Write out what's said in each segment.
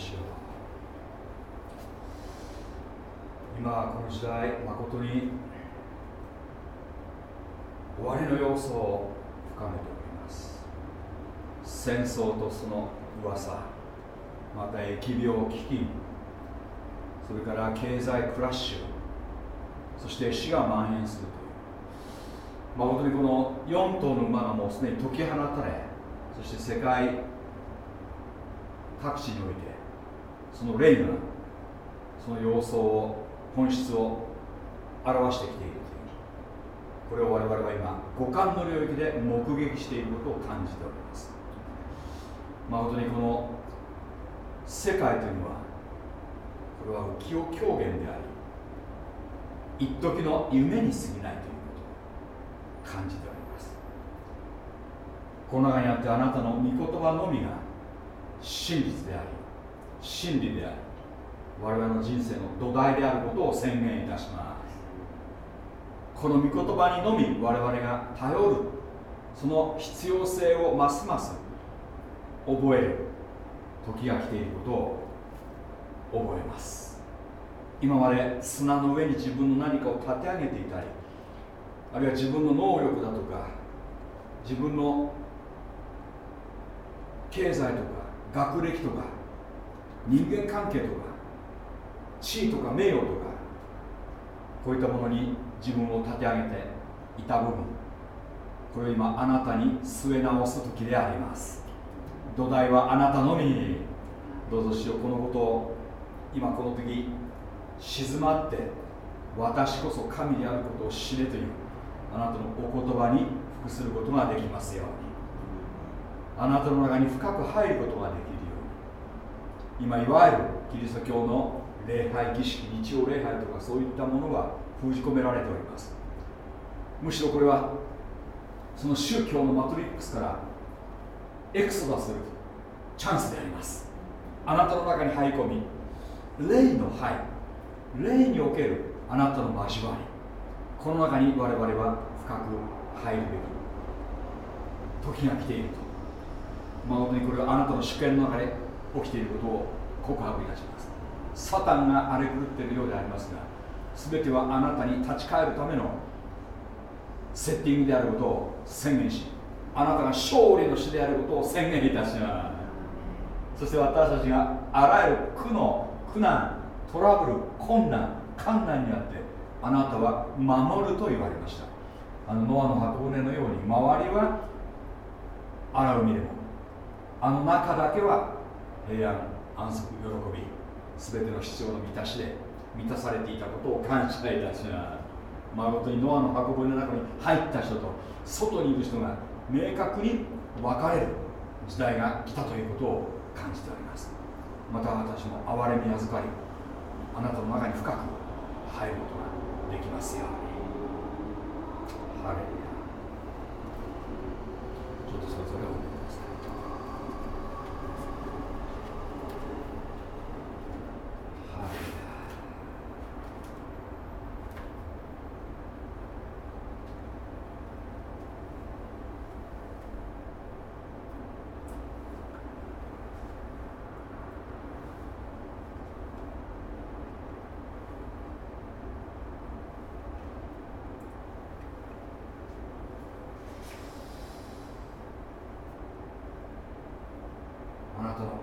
「しょう。今この時代誠に終わりの要素を深めております。戦争とその噂また疫病飢饉それから経済クラッシュそして死が蔓延するという。誠にこの4頭の馬がもうすでに解き放たれそして世界各地においてその霊がその様相を本質を表してきているという。これを我々は今五感の領域で目撃していることを感じております。誠にこの世界というのはこれは浮世狂言であり一時の夢に過ぎないということを感じております。この中にあってあなたの御言葉のみが真実であり真理である我々の人生の土台であることを宣言いたします。この御言葉にのみ我々が頼るその必要性をますます覚える時が来ていることを覚えます。今まで砂の上に自分の何かを立て上げていたりあるいは自分の能力だとか自分の経済とか学歴とか人間関係とか地位とか名誉とかこういったものに自分を立て上げていた部分これを今あなたに据え直す時であります。土台はあなたのみにどうぞしようこのことを今この時静まって私こそ神であることを知れというあなたのお言葉に服することができますように。あなたの中に深く入ることができる。今いわゆるキリスト教の礼拝儀式日曜礼拝とかそういったものが封じ込められております。むしろこれはその宗教のマトリックスからエクソダするチャンスであります。あなたの中に入り込み霊の灰霊におけるあなたの交わり。この中に我々は深く入るべき時が来ていると。誠にこれはあなたの主権の中で起きていることを告白いたします。サタンが荒れ狂っているようでありますが全てはあなたに立ち返るためのセッティングであることを宣言しあなたが勝利の死であることを宣言いたします。そして私たちがあらゆる苦の苦難トラブル困難困難にあってあなたは守ると言われました。あのノアの箱舟のように周りは荒海でもあの中だけは平安安息喜び全ての必要の満たしで満たされていたことを感謝いたします。誠にノアの箱舟の中に入った人と外にいる人が明確に分かれる時代が来たということを感じております。また私も憐れみ預かりあなたの中に深く入ることができますように。ハレルヤ。ちょっとそれぞれを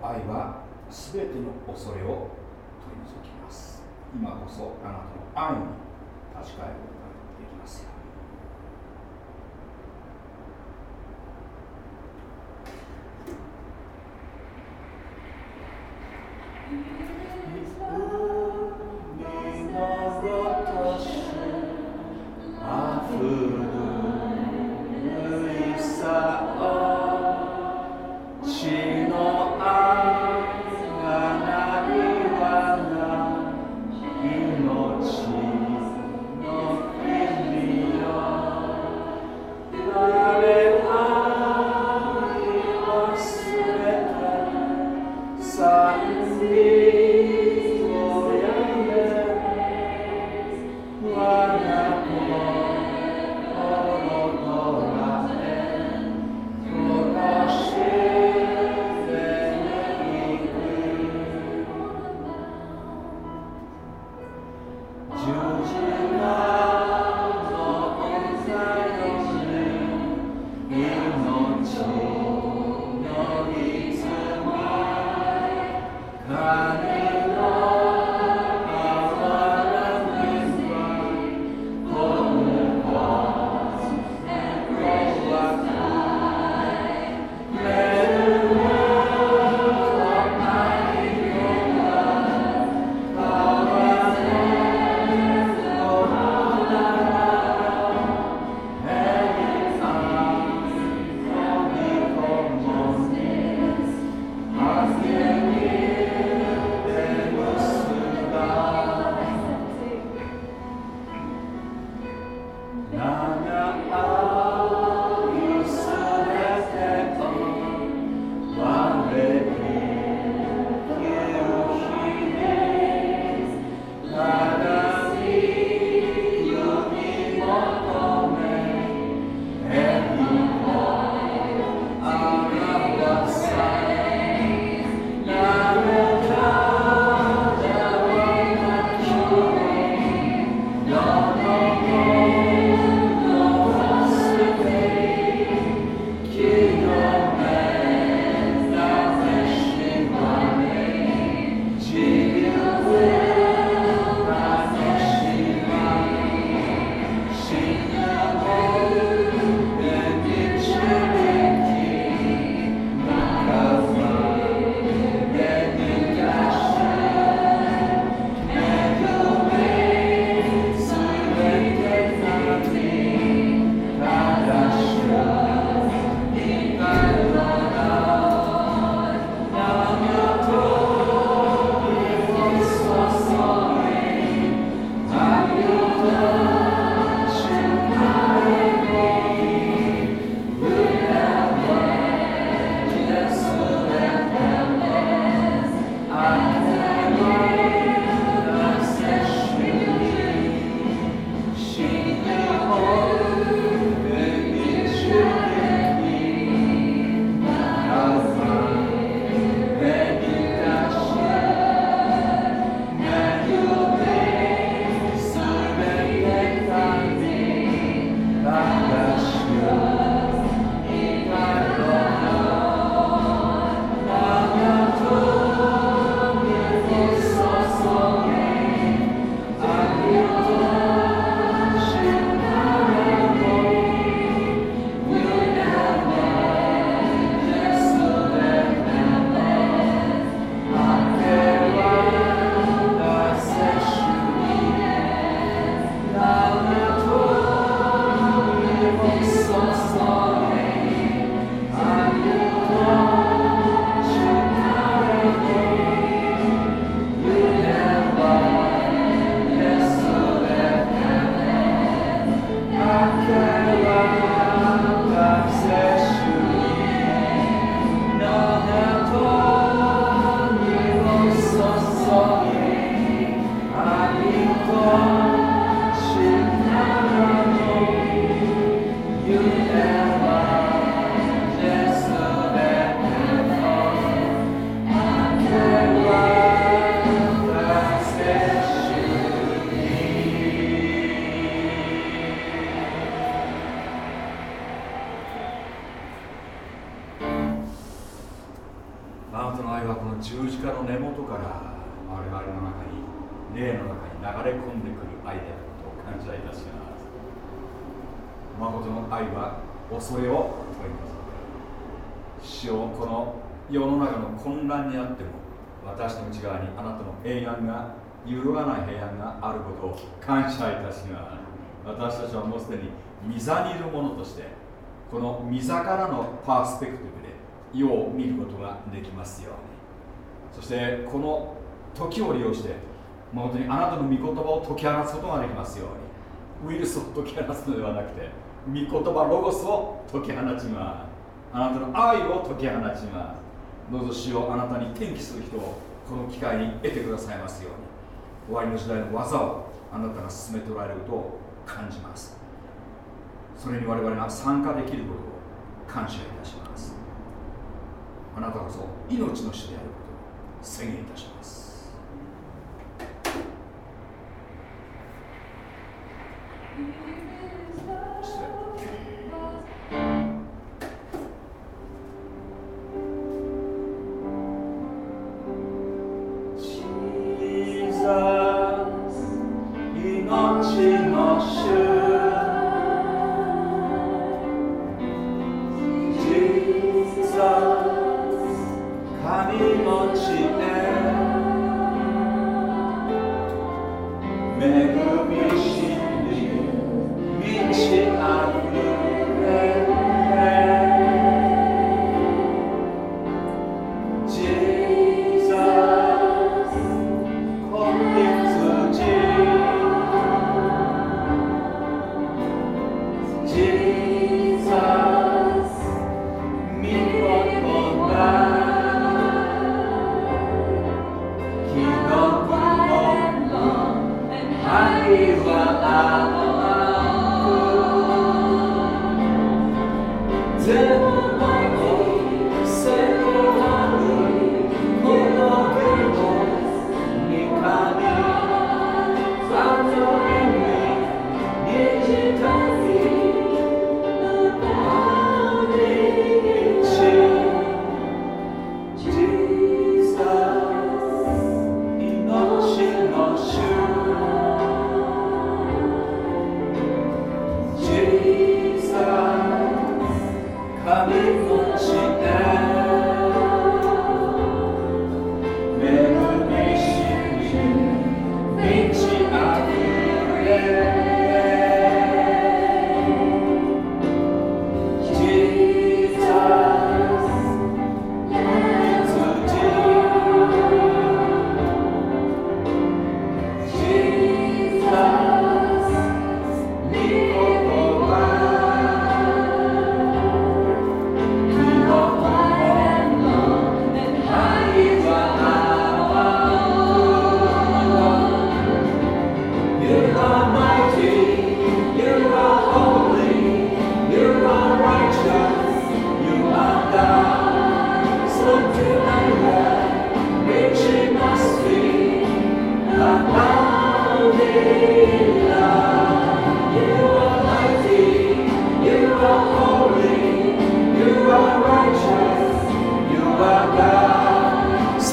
愛は全ての恐れを取り除きます。今こそあなたの愛に立ち返る座にいる者としてこの御座からのパースペクティブで世を見ることができますように。そしてこの時を利用して本当にあなたの御言葉を解き放つことができますように。ウイルスを解き放つのではなくて御言葉ロゴスを解き放ちます。あなたの愛を解き放ちます。どうぞ主をあなたに転機する人をこの機会に得てくださいますように。終わりの時代の技をあなたが進めておられることを感じます。それに我々が参加できることを感謝いたします。あなたこそ命の主であることを宣言いたします。いい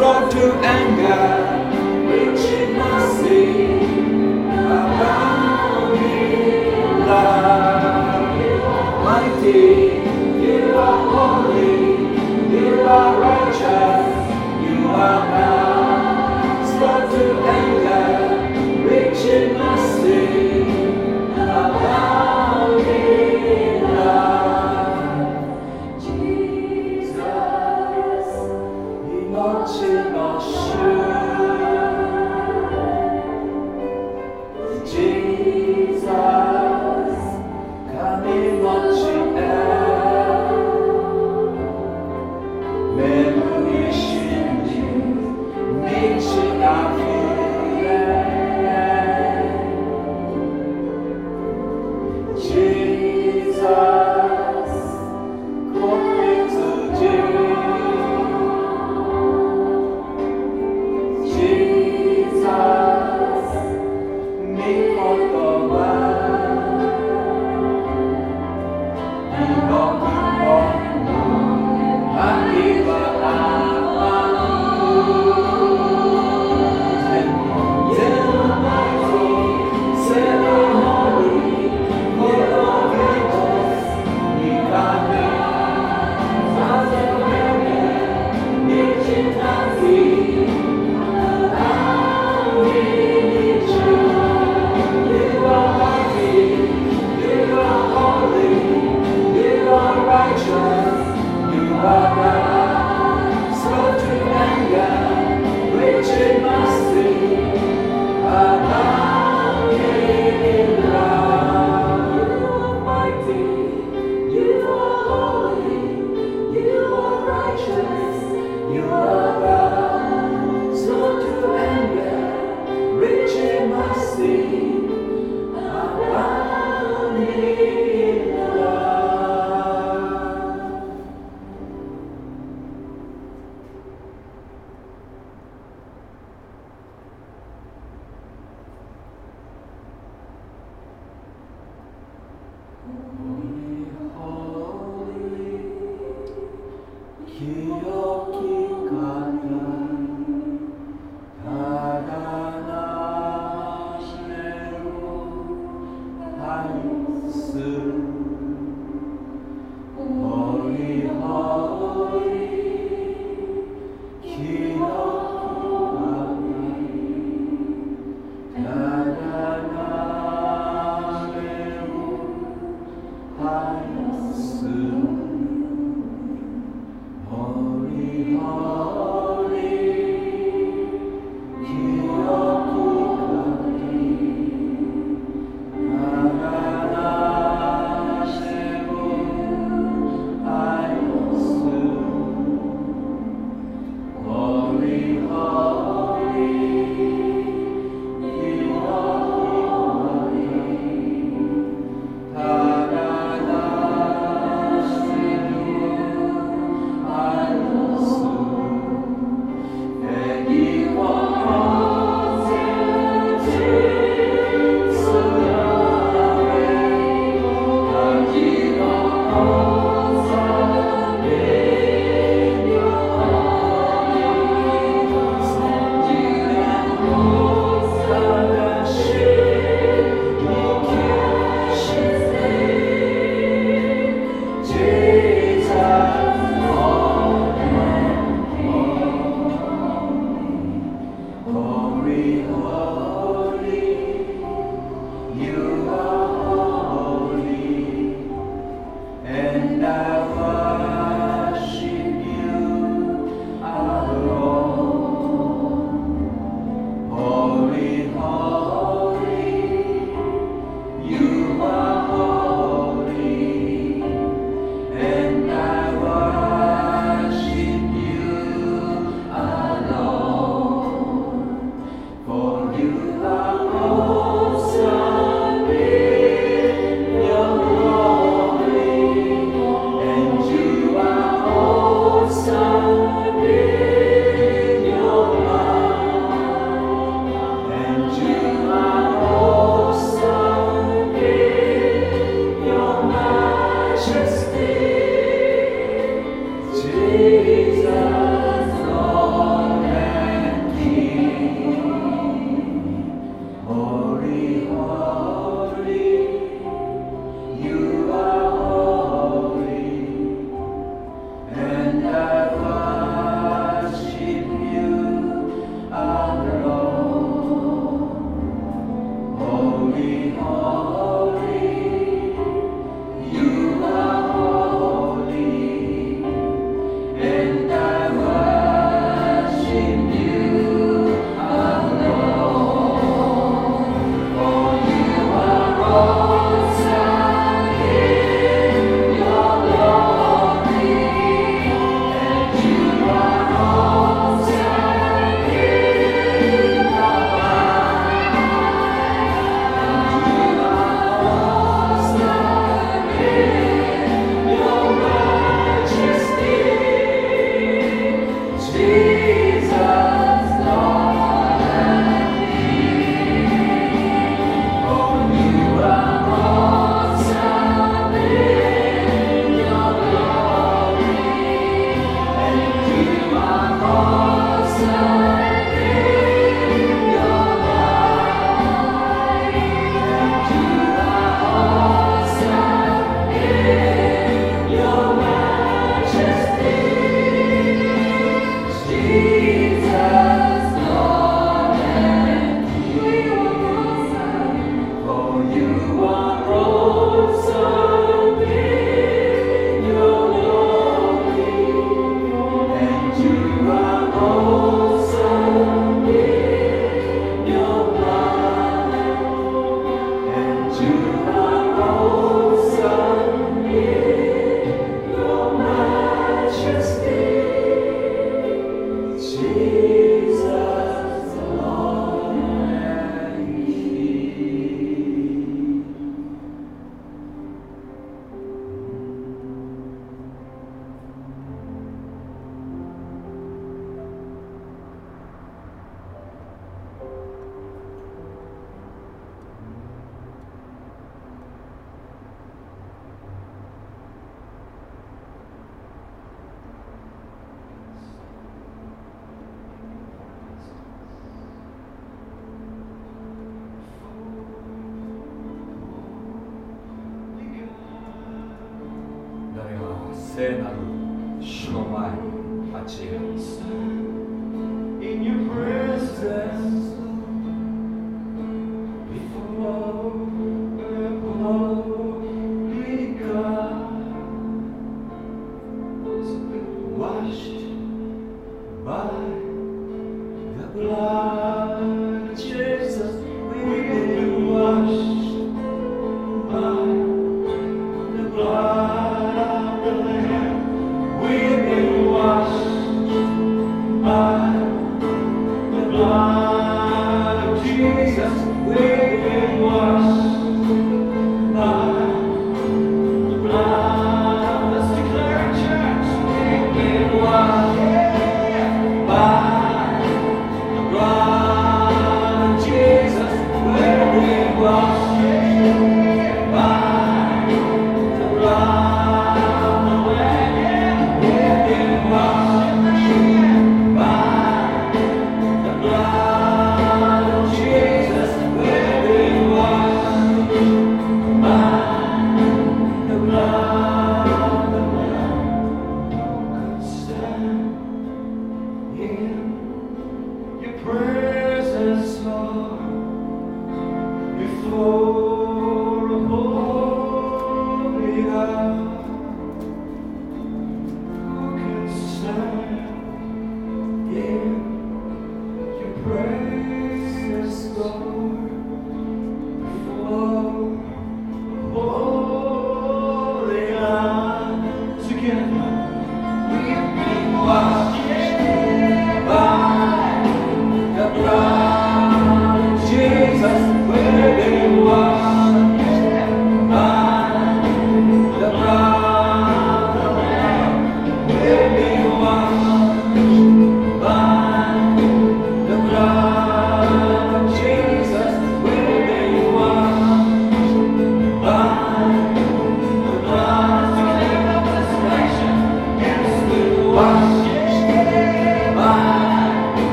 slow to anger, which it must see, abounding love, mighty.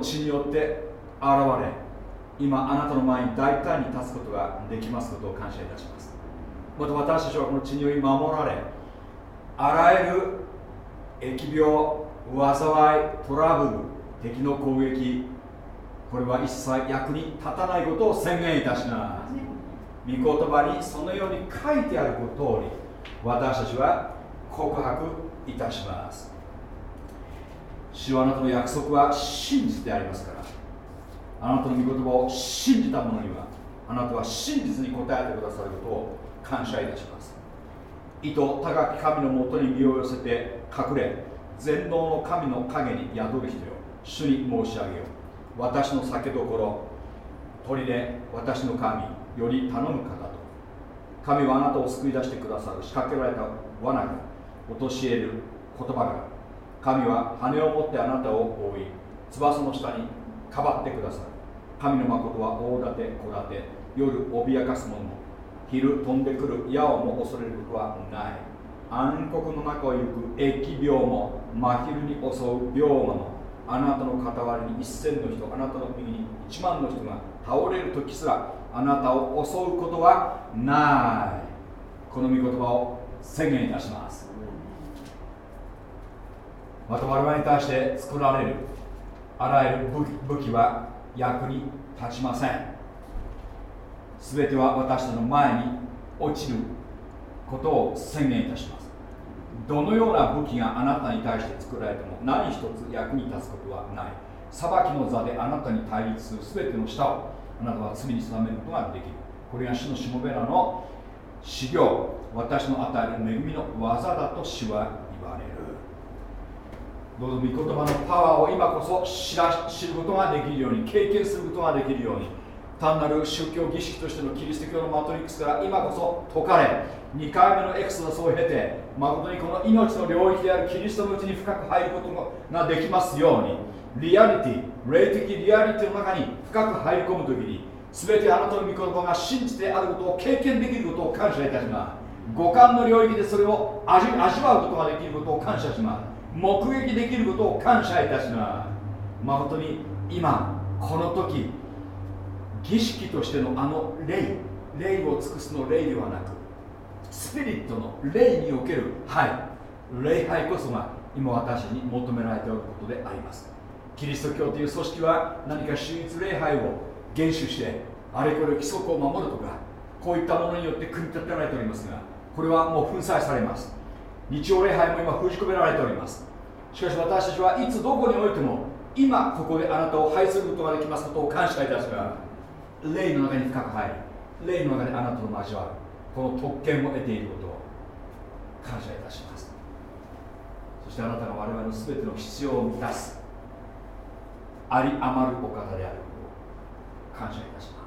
の血によって現れ今あなたの前に大胆に立つことができますことを感謝いたします。また私たちはこの血により守られあらゆる疫病災いトラブル敵の攻撃これは一切役に立たないことを宣言いたします。御言葉にそのように書いてあること通り私たちは告白いたします。主はあなたの約束は真実でありますから。あなたの御言葉を信じた者にはあなたは真実に答えてくださることを感謝いたします。意図高き神のもとに身を寄せて隠れ全能の神の陰に宿る人よ主に申し上げよう。私の酒どころ砦私の神より頼む方と。神はあなたを救い出してくださる仕掛けられた罠が陥れる言葉が神は羽を持ってあなたを覆い翼の下にかばってくださる神の誠は大盾小盾夜脅かす者も昼飛んでくる矢をも恐れることはない。暗黒の中を行く疫病も真昼に襲う病魔もあなたの傍らに一千の人あなたの右に一万の人が倒れる時すらあなたを襲うことはない。この御言葉を宣言いたします。また我々に対して作られるあらゆる武器は役に立ちません。全ては私たちの前に落ちることを宣言いたします。どのような武器があなたに対して作られても何一つ役に立つことはない。裁きの座であなたに対立する全ての下をあなたは罪に定めることができる。これが主のしもべらの修行。私の与える恵みの技だと主はどうぞ御言葉のパワーを今こそ知ら知ることができるように経験することができるように単なる宗教儀式としてのキリスト教のマトリックスから今こそ解かれ2回目のエクソダスを経て誠にこの命の領域であるキリストのうちに深く入ることができますようにリアリティ霊的リアリティの中に深く入り込むときに全てあなたの御言葉が真実であることを経験できることを感謝いたします。五感の領域でそれを味味わうことができることを感謝します。目撃できることを感謝いたします誠に今この時儀式としてのあの霊霊を尽くすの霊ではなくスピリットの霊におけるはい礼拝こそが今私に求められていることであります。キリスト教という組織は何か秀逸礼拝を厳守してあれこれ規則を守るとかこういったものによって組み立てられておりますがこれはもう粉砕されます。日曜礼拝も今封じ込められております。しかし私たちはいつどこにおいても今ここであなたを拝することができますことを感謝いたします。霊の中に深く入り霊の中であなたと交わるこの特権を得ていることを感謝いたします。そしてあなたが我々の全ての必要を満たすあり余るお方であることを感謝いたします。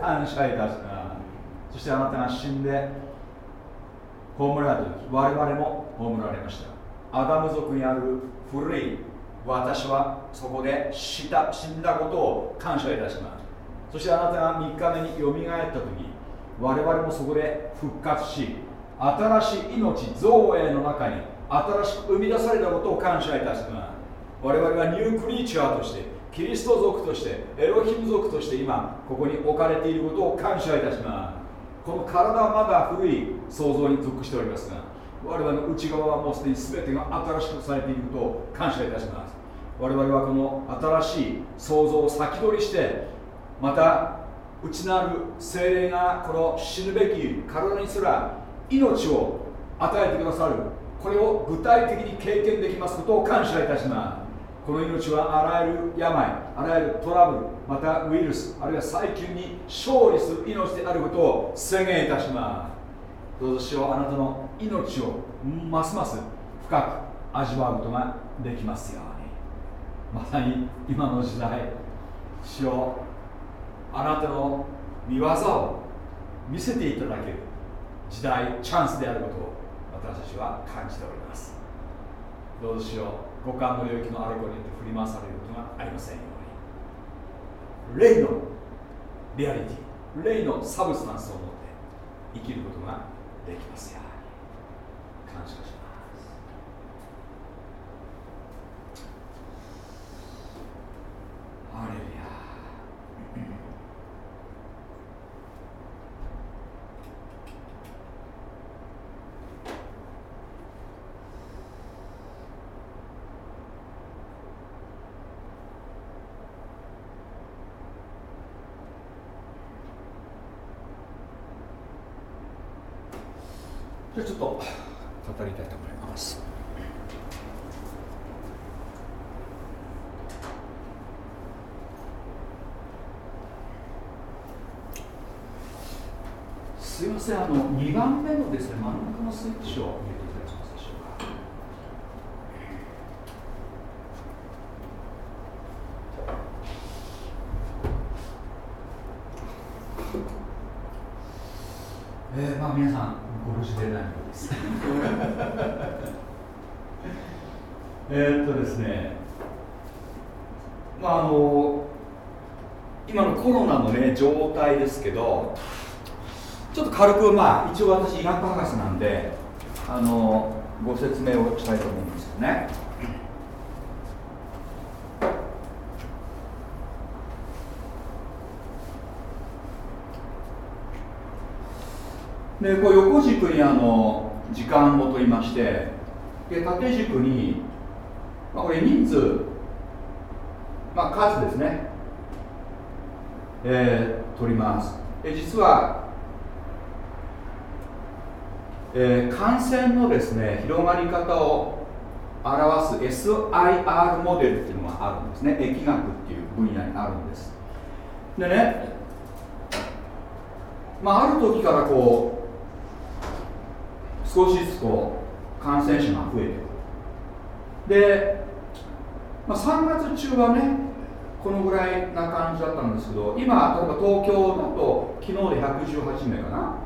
感謝いたしますそしてあなたが死んで葬られた時我々も葬られました。アダム族にある古い私はそこで死んだことを感謝いたします。そしてあなたが3日目によみがえった時我々もそこで復活し新しい命造営の中に新しく生み出されたことを感謝いたします。我々はニュークリーチャーとしてキリスト族としてエロヒム族として今ここに置かれていることを感謝いたします。この体はまだ古い想像に属しておりますが我々の内側はもうすでに全てが新しくされていることを感謝いたします。我々はこの新しい想像を先取りしてまた内なる精霊がこの死ぬべき体にすら命を与えてくださるこれを具体的に経験できますことを感謝いたします。この命はあらゆる病あらゆるトラブルまたウイルスあるいは細菌に勝利する命であることを宣言いたします。どうぞしようあなたの命をますます深く味わうことができますように。まさに今の時代しよあなたの見業を見せていただける時代チャンスであることを私たちは感じております。どうぞしよ。う五感の領域のあれこれによって振り回されることがありませんように霊のリアリティ。霊のサブスタンスを持って生きることができますよ感謝します。ハレルヤ。と語りたいと思います。すいませんあの2番目のですね真ん中のスイッチを入れていただけますでしょうかえー、まあ皆さんご無事で何ようですえっとですねまああの今ね状態ですけどちょっと軽くまあ一応私医学博士なんであのご説明をしたいと思うんですよね。でこう横軸にあの時間を取りましてで縦軸に、まあ、これ人数、まあ、数ですね、えー、取ります。で実は、えー、感染のですね広がり方を表す SIR モデルっていうのがあるんですね。疫学っていう分野にあるんです。でねまあ、ある時からこう少しずつこう感染者が増えてくる。で、まあ、3月中はねこのぐらいな感じだったんですけど今例えば東京だと昨日で118名かな？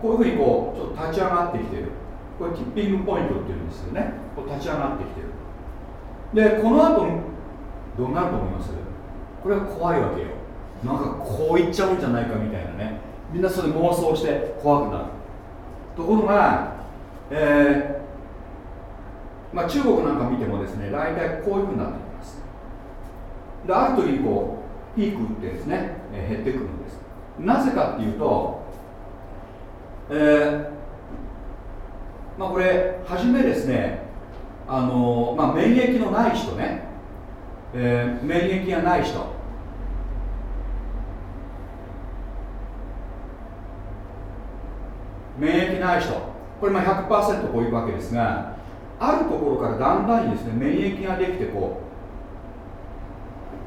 こういうふうにこうちょっと立ち上がってきてる。これティッピングポイントっていうんですよね。こう立ち上がってきてる。でこの後どうなると思います？これは怖いわけよ。なんかこういっちゃうんじゃないかみたいなね。みんなそれ妄想して怖くなる。ところが、えーまあ、中国なんか見てもですね大体こういうふうになってきますである時にこうピークってですね、えー、減ってくるんです。なぜかっていうと、えーまあ、これ初めですねあの、まあ、免疫のない人ね、えー、免疫がない人。免疫ない人。これまあ100%こういうわけですがあるところからだんだんにですね免疫ができてこう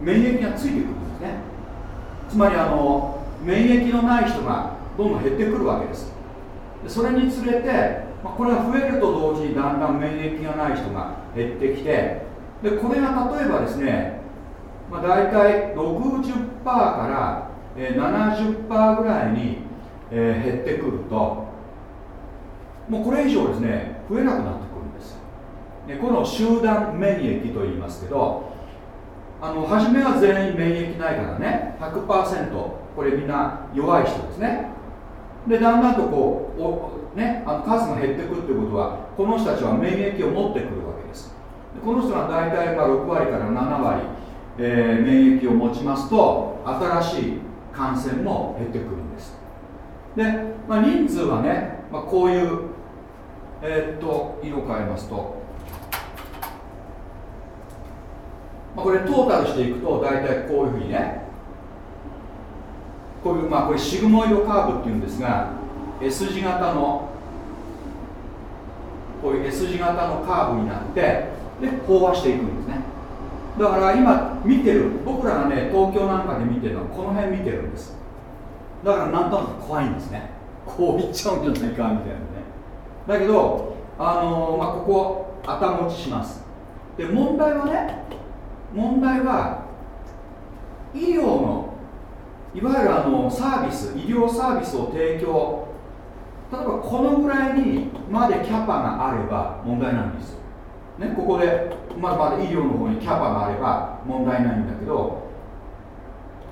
免疫がついてくるんですね。つまりあの免疫のない人がどんどん減ってくるわけです。それにつれて、ま、これが増えると同時にだんだん免疫がない人が減ってきてでこれが例えばですね、まあ、大体60%から、70%ぐらいに、減ってくるともうこれ以上ですね増えなくなってくるんです。でこの集団免疫と言いますけどあの初めは全員免疫ないからね。100%これみんな弱い人ですね。でだんだんとこう、ね、あの数が減ってくってことはこの人たちは免疫を持ってくるわけです。この人が大体ま6割から7割、えー、免疫を持ちますと新しい感染も減ってくるんです。で、まあ、人数はね、まあ、こういうえー、っと色変えますと、まあ、これトータルしていくと大体こういうふうにね。こういうまあこれシグモイドカーブっていうんですが S 字型のこういう S 字型のカーブになってで飽和していくんですね。だから今見てる僕らがね東京なんかで見てるのはこの辺見てるんです。だからなんとなく怖いんですね。こういっちゃうんじゃないかみたいなね。だけど、あのー、まあ、ここ頭打ちします。で問題はね問題は医療のいわゆるあのサービス医療サービスを提供例えばこのぐらいにまでキャパがあれば問題なんです、ね、ここでまだまだ医療の方にキャパがあれば問題ないんだけど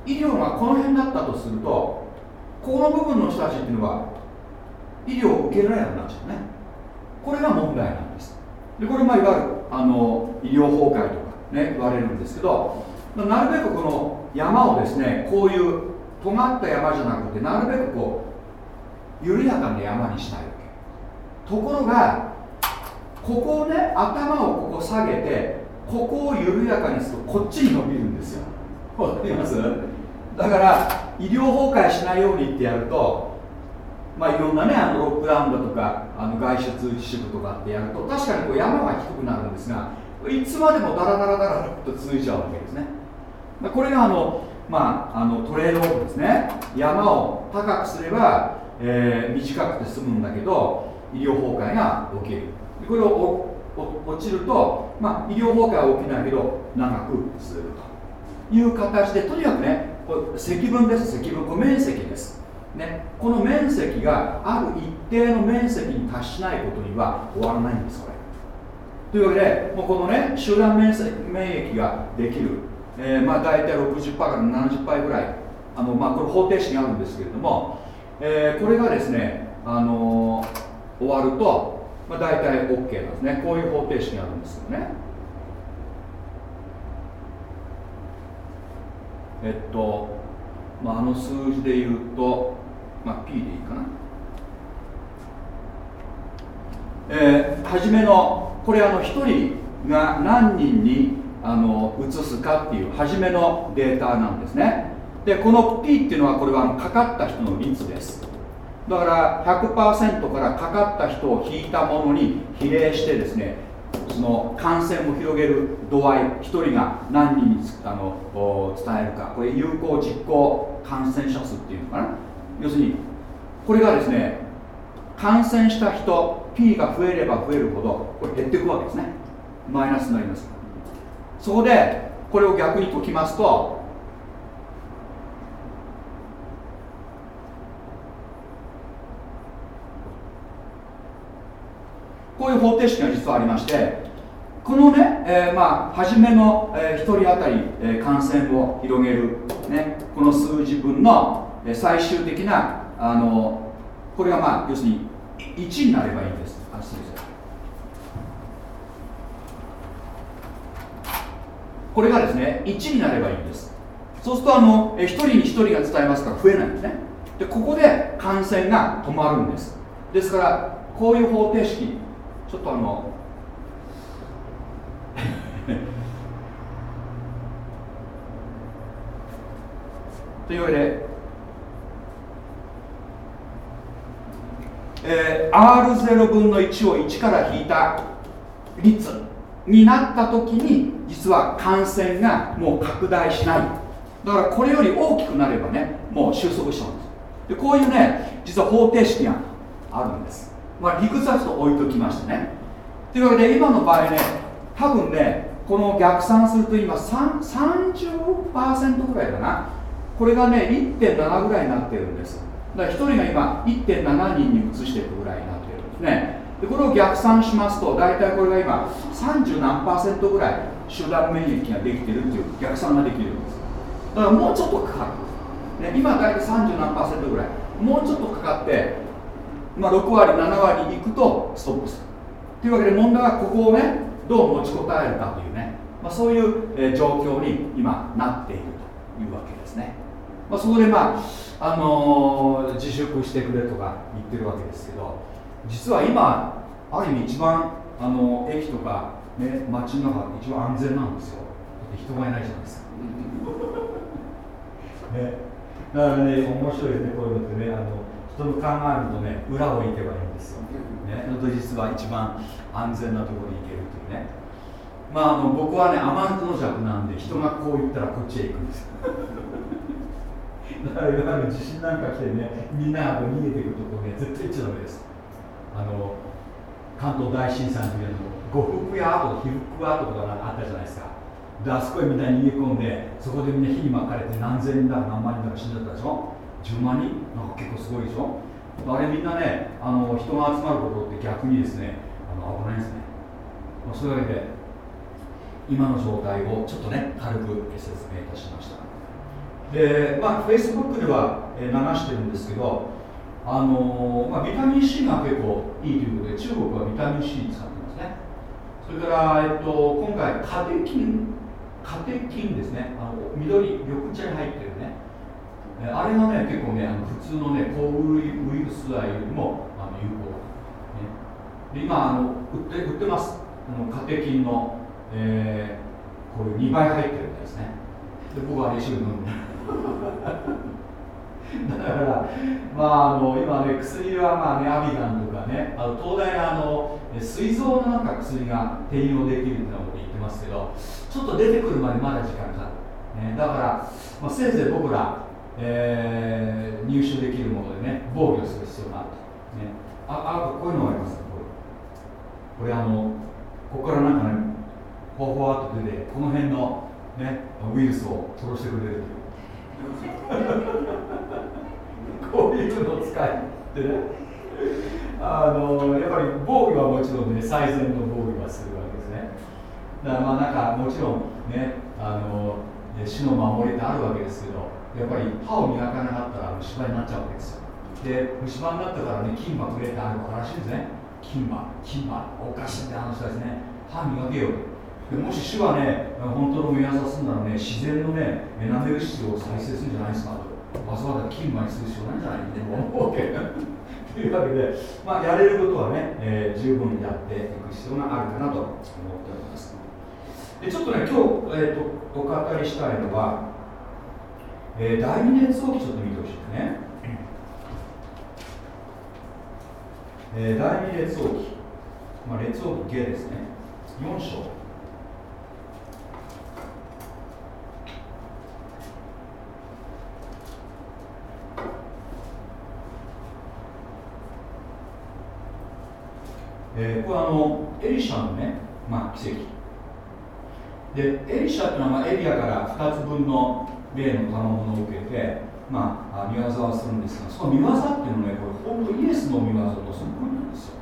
医療がこの辺だったとするとここの部分の人たちっていうのは医療を受けられなくなっちゃうね。これが問題なんです。でこれまあいわゆるあの医療崩壊とね言われるんですけどなるべくこの山をですねこういう尖った山じゃなくてなるべくこう緩やかな山にしたいわけ。ところがここをね頭をここ下げてここを緩やかにするとこっちに伸びるんですよ。わかります？だから医療崩壊しないようにってやるとまあいろんなねあのロックダウンだとかあの外出自粛とかってやると確かにこう山が低くなるんですがいつまでもダラダラダラと続いちゃうわけですね。これがあの、まあ、あのトレードオフですね。山を高くすれば、えー、短くて済むんだけど医療崩壊が起きる。これを落ちると、まあ、医療崩壊は起きないけど長くすると。いう形でとにかくねこれ積分です。積分。これ面積です。ね、この面積がある一定の面積に達しないことには終わらないんですこれ。というわけでもうこのね集団免疫ができる、えー、まあ大体60%から70%ぐらい。あの、まあ、これ方程式があるんですけれども、えー、これがですね、あのー、終わると、まあ、大体 OK なんですね。こういう方程式があるんですよね。えっと、まあ、あの数字で言うとまあ、P でいいかな、えー、初めのこれあの1人が何人にあの移すかっていう初めのデータなんですね。でこの P っていうのはこれはかかった人の率です。だから100%からかかった人を引いたものに比例してですねその感染を広げる度合い1人が何人にあの伝えるか。これ有効実行感染者数っていうのかな。要するにこれがですね感染した人 P が増えれば増えるほどこれ減っていくわけですね。マイナスになります。そこでこれを逆に解きますとこういう方程式が実はありましてこのね、えー、まあ初めの、えー、1人当たり、えー、感染を広げる、ね、この数字分の最終的なあのこれがまあ要するに1になればいいんです。あすみませんこれがですね1になればいいんです。そうするとあの1人に1人が伝えますから増えないんですね。でここで感染が止まるんです。ですからこういう方程式ちょっとあの というわけでえー、R0 分の1を1から引いた率になった時に実は感染がもう拡大しない。だからこれより大きくなればねもう収束しちゃうんです。でこういうね実は方程式があるんです。まあ理屈はちょっと置いときましてね。というわけで今の場合ね多分ねこの逆算すると今30%ぐらいかな。これがね1.7ぐらいになってるんです。だから1人が今1.7人に移していくぐらいになっているんですね。でこれを逆算しますと大体これが今30何パーセントぐらい集団免疫ができてるっていう逆算ができるんです。だからもうちょっとかかる、ね、今大体30何パーセントぐらい。もうちょっとかかって、まあ、6割7割にいくとストップする。というわけで問題はここをねどう持ちこたえるかというね、まあ、そういう、え、状況に今なっているというわけですね、まあ、そこでまあ、あのー、自粛してくれとか言ってるわけですけど実は今ある意味一番あの駅とか、ね、街の中一番安全なんですよ。人がいないじゃないですか。ね、だからね、面白いですね、こういうのってね、あの人の考えるとね、裏を行けばいいんですよ。ね、の実は一番安全なところに行けるというね。まあ、あの僕はね、甘の弱なんで、人がこう言ったらこっちへ行くんですだからいわゆる地震なんか来てね、みんなが逃げていくところね、絶対行っちゃだめです。あの関東大震災の時の呉服屋跡、被服屋跡とかあったじゃないですか。であそこへみんな逃げ込んでそこでみんな火に巻かれて何千人だか何万人だか死んじゃったでしょ。10万人？なんか結構すごいでしょ。あれみんなねあの人が集まることって逆にですねあの危ないですね、まあ、そういうわけで今の状態をちょっとね軽く説明いたしました。でまあ Facebook では流してるんですけどあのまあ、ビタミン C が結構いいということで中国はビタミン C 使ってますね。それから、えっと、今回カテキンカテキンですね。あの緑緑茶に入ってるね。あれがね結構ねあの普通のね抗ウイルス剤よりもあの有効、ね、で今あの売って売ってます。あのカテキンの、えー、こういう2倍入ってるんですね。で僕はあれ一緒に飲んで だから、まあ、あの今ね、薬は、まあね、アビガンとかね、あの東大あの膵臓のなんか薬が転用できるっていうこと言ってますけど、ちょっと出てくるまでまだ時間かかる。ね、だから、まあ、せいぜい僕ら、えー、入手できるものでね、防御する必要があると。ね、ああこういうのがありますこれこれあの、ここからなんかね、ほわほわっと出て、この辺の、ね、ウイルスを殺してくれるという。こういうの使いってね。あのやっぱり防御はもちろんね最善の防御はするわけですね。だからまあなんかもちろんねあの死の守りってあるわけですけどやっぱり歯を磨かなかったら虫歯になっちゃうわけですよ。で虫歯になったからね金歯くれってあるからしいですね。金歯金歯おかしいって話ですね歯磨けよ。でもし主はね本当の見業するならね自然のねエナメル質を再生するんじゃないですかと。わざわざ金馬にする必要ないんじゃないって思うわけ。というわけで、まあ、やれることはね、えー、十分やっていく必要があるかなと思っております。でちょっとね今日、えーと、お語りしたいのは、えー、第二列王記ちょっと見てほしいですね、えー、第二列王記、まあ、列王記下ですね。4章。えー、これはあのエリシャのね、まあ、奇跡。でエリシャっていうのは、まあ、エリアから2つ分の例の賜物を受けて、まあ、見業はするんですがその見業っていうのはねこれ本当イエスの見業とそっくりなんですよ。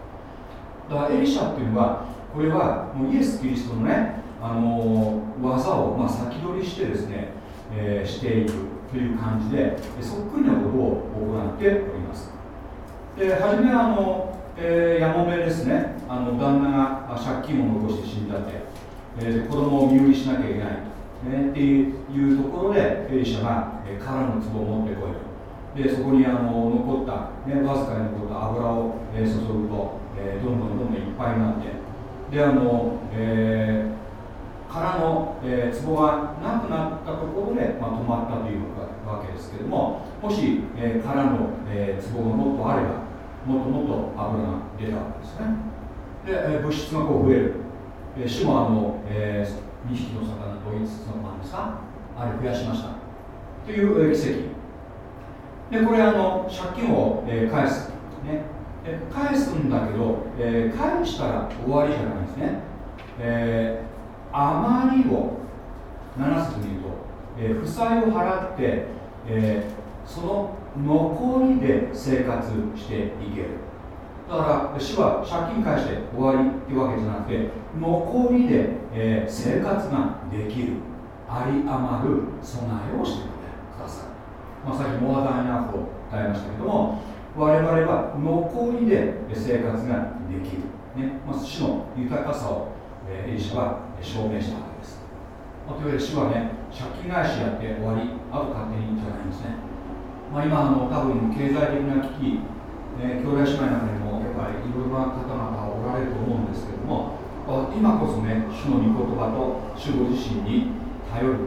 だからエリシャっていうのはこれはもうイエス・キリストのねあの技を、まあ、先取りしてですね、えー、していくという感じでそっくりなことを行っております。で初めはあのえー、やもめですね。あの旦那が借金を残して死んだって、えー、子供を身売りしなきゃいけない、ね、っていうところでエリシャが、えー、空の壺を持ってこいと。でそこにあの残った、ね、わずかに残った油を、えー、注ぐと、えー、どんどんどんどんいっぱいになって。であの、えー、空の、えー、壺がなくなったところで、まあ、止まったというわけですけれどももし、えー、空の、えー、壺がもっとあればもっともっと油が出たわけですね。で、え物質がこう増える、え主もあの、えー、2匹の魚と5つのパンですか？あれ増やしました。という奇跡。でこれあの借金を、え返す、ね、返すんだけど、えー、返したら終わりじゃないですね、えー、余りを7節見ると、えー、負債を払って、えー、その残りで生活していける。だから主は借金返して終わりっていうわけじゃなくて残りで、えー、生活ができる。あり余る備えをしてください、まあ、さっきモアダイナフを歌いましたけども我々は残りで生活ができる、ね。まあ、主の豊かさを、えー、エリシャは証明したわけです、まあ、というわけで主はね借金返しやって終わりあと勝手にじゃないんですね、まあ、今あの多分経済的な危機ね、兄弟姉妹の中にもやっぱりいろいろな方々おられると思うんですけども今こそね主の御言葉と主ご自身に頼る、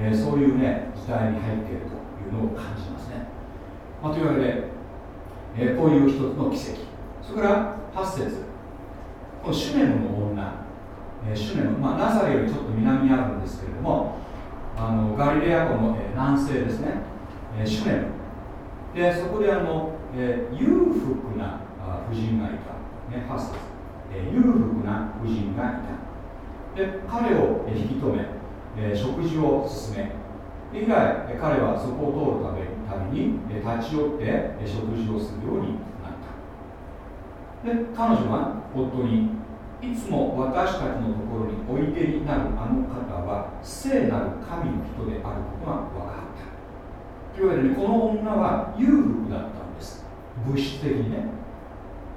えー、そういうね時代に入っているというのを感じますね、まあ、というわけで、えー、こういう一つの奇跡。それから8節。このシュネムの女、えー、シュネム、まあ、ナザレよりちょっと南にあるんですけれどもあのガリレア湖の、え、南西ですね、えー、シュネムでそこであの、えー、裕福な婦人がいた、ね、8節、えー、裕福な婦人がいた。で彼を引き止め、えー、食事を進め。以来彼はそこを通るためために立ち寄って食事をするようになった。で彼女は夫にいつも私たちのところにおいでになるあの方は聖なる神の人であることが分かるというわけで、ね、この女は裕福だったんです。物質的にね。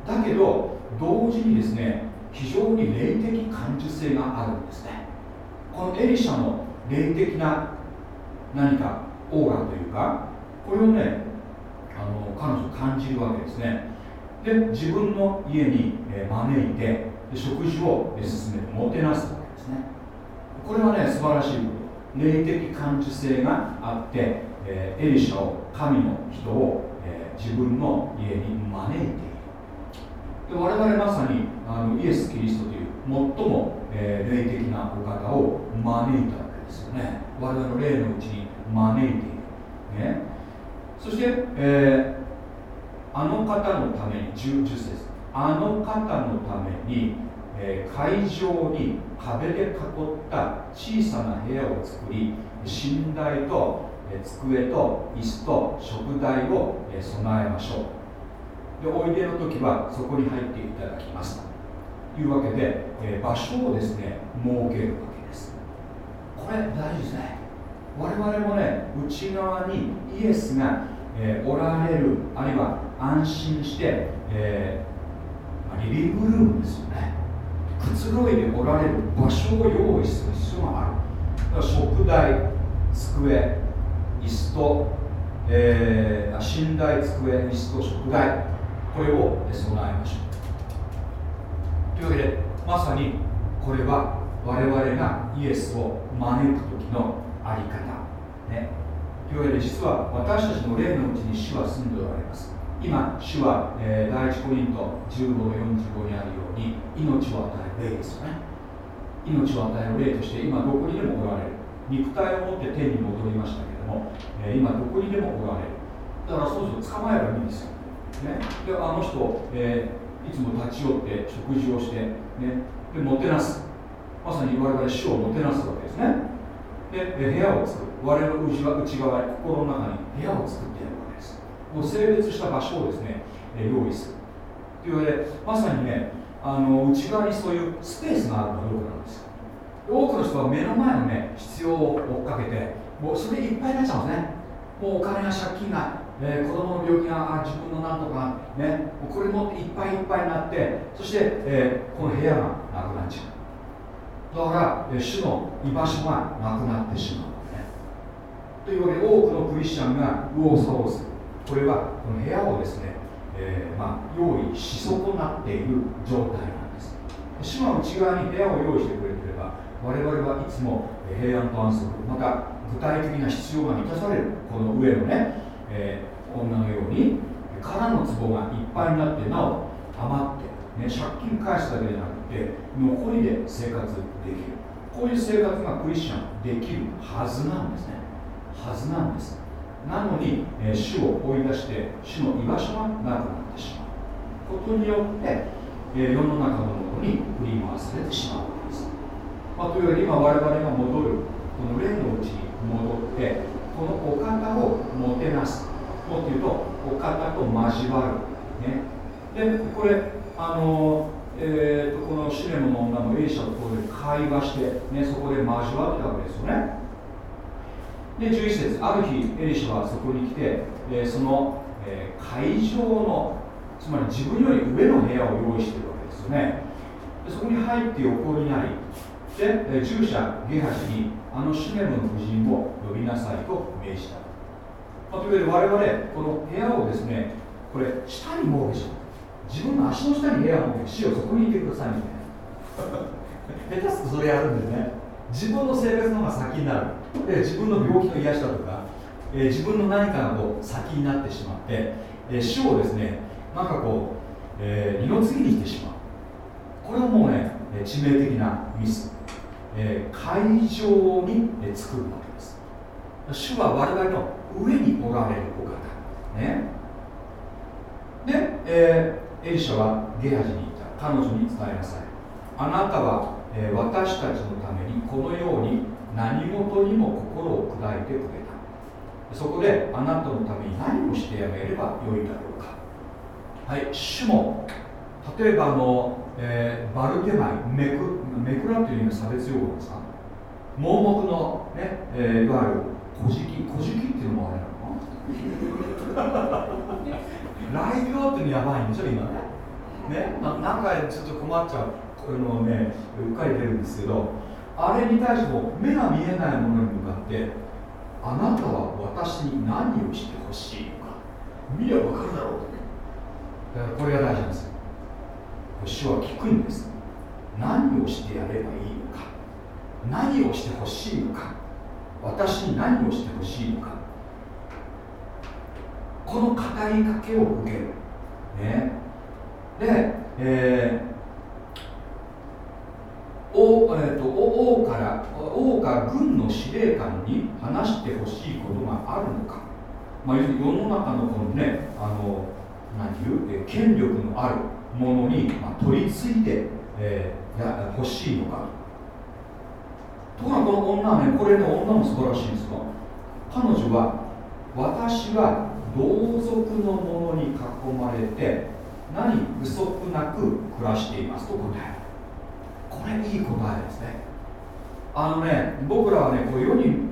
だけど同時にですね非常に霊的感受性があるんですね。このエリシャの霊的な何かオーラというかこれをねあの彼女感じるわけですね。で自分の家に招いて食事を進めてもてなすわけですね。これはね素晴らしいこと。霊的感受性があってえー、エリシャを神の人を、えー、自分の家に招いている。で我々まさにあのイエス・キリストという最も、えー、霊的なお方を招いたわけですよね。我々の霊のうちに招いている、ね、そして、え、あの方のために10節。あの方のために、え、会場に壁で囲った小さな部屋を作り寝台と机と椅子と食材を備えましょう。でおいでの時はそこに入っていただきます。というわけで、え場所をですね設けるわけです。これ大事ですね。我々もね内側にイエスが、えおられるあるいは安心して、えー、リビングルームですよね。くつろいでおられる場所を用意する必要がある。だから食材机椅子と、えー、寝台机椅子と食台これを備えましょう。というわけでまさにこれは我々がイエスを招く時のあり方。ね。というわけで実は私たちの霊のうちに主は住んでおられます。今主は、えー、第一コリント15の45にあるように命を与える霊ですよね。命を与える霊として今どこにでもおられる。肉体を持って天に戻りましたけども、えー、今どこにでもおられる。だからそうすると捕まえればいいんですよ、ね、であの人、えー、いつも立ち寄って食事をして、ね、でもてなす。まさに我々死をもてなすわけですね。で部屋を作る。我々の内側内側心の中に部屋を作ってやるわけです。もう性別した場所をですね、えー、用意する。というわけでまさにねあの内側にそういうスペースがあるかどうかなんですよ。多くの人は目の前のね必要を追っかけてもうそれいっぱいになっちゃうんですね。もうお金が借金が、えー、子供の病気があ自分のなんとかねこれもいっぱいいっぱいになってそして、えー、この部屋がなくなっちゃう。だから、えー、主の居場所がなくなってしまうね。というわけで多くのクリスチャンが右往左往する。これはこの部屋をですね、えーまあ、用意し損なっている状態なんです。主は内側に部屋を用意してくれてれば我々はいつも平安と安息。また具体的な必要が満たされるこの上のね、えー、女のように空の壺がいっぱいになってなお余って、ね、借金返すだけじゃなくて残りで生活できる。こういう生活がクリスチャンできるはずなんですね。はずなんです。なのに、えー、主を追い出して主の居場所がなくなってしまう。ことによって、えー、世の中のものに振り回されてしまうわけです、まあ、というより今我々が戻るこの霊のうちに戻ってこのお方をもてなす。もっと言うとお方と交わる、ね、でこれあのえーと、このシネムの女もエリシャとここで会話して、ね、そこで交わってたわけですよね。で11節ある日エリシャはそこに来て、えー、その、えー、会場のつまり自分より上の部屋を用意してるわけですよね。でそこに入って横になりで、え、従者ゲハジにあのシネムの夫人を呼びなさいと命じた、まあ、というわけで我々この部屋をですねこれ下に設けちゃう自分の足の下に部屋を持って死をそこにいてくださいみたいな。下手すとそれやるんですね。自分の生活の方が先になる。で自分の病気の癒しだとか、えー、自分の何かがこう先になってしまって、えー、死をですねなんかこう、えー、二の次にしてしまう。これはもうね致命的なミス、えー、会場に、え、作るわけです。主は我々の上におられるお方。ね。で、えー、エリシャはゲハジに言った。彼女に伝えなさい。あなたは、えー、私たちのためにこのように何事にも心を砕いてくれた。そこであなたのために何をしてあげればよいだろうか。はい主も例えばあの、えー、バルテマイメクメクラという意味の差別用語ですか盲目のね、えー、いわゆる小じき小じきっていうのもあれなの？ライブっていうのやばいんでしょ今ね。ね何回ちょっと困っちゃうこういうのをねうっかり出るんですけどあれに対しても目が見えないものに向かってあなたは私に何をしてほしいのか。見れば分かるだろうだからこれが大事なんですよ。主は聞くんです。何をしてやればいいのか。何をしてほしいのか。私に何をしてほしいのか。この語りかけを受ける、ね、で、えーおえーと、王から王が軍の司令官に話してほしいことがあるのか、まあ、世の中のこのねあの何言う？権力のあるものに、ま、取り付いて、えー、や欲しいのか。ところがこの女はねこれね女も素晴らしいんですよ。彼女は私は同族のものに囲まれて何不足なく暮らしています。と答える。これいい答えですね。あのね僕らはねこう世に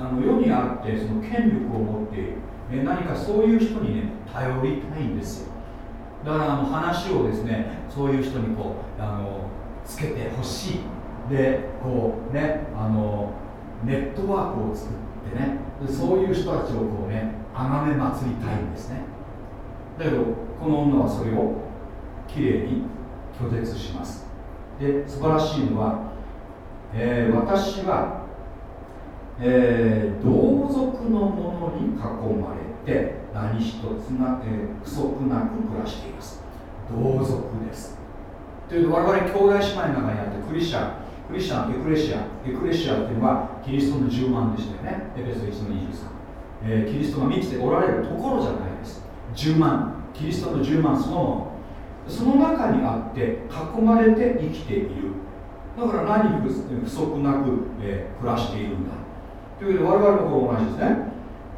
あの世にあってその権力を持っている、ね、何かそういう人にね頼りたいんですよ。だからあの話をですねそういう人にこうあのつけてほしい。でこうねあのネットワークを作ってね。そういう人たちをこうね崇め祭りたいんですね。だけどこの女はそれをきれいに拒絶します。で素晴らしいのは、えー、私は、えー、同族のものに囲まれて何一つな、えー、不足なく暮らしています。同族です。という我々兄弟姉妹の中にあってクリスチャンクリスチャンエクレシアエクレシアっていうのはキリストの10万でしたよね。エペソ1の23えー、キリストが満ちておられるところじゃないです。10万。キリストの10万そのその中にあって囲まれて生きている。だから何不足なく、えー、暮らしているんだ。というわけで我々もこ同じですね、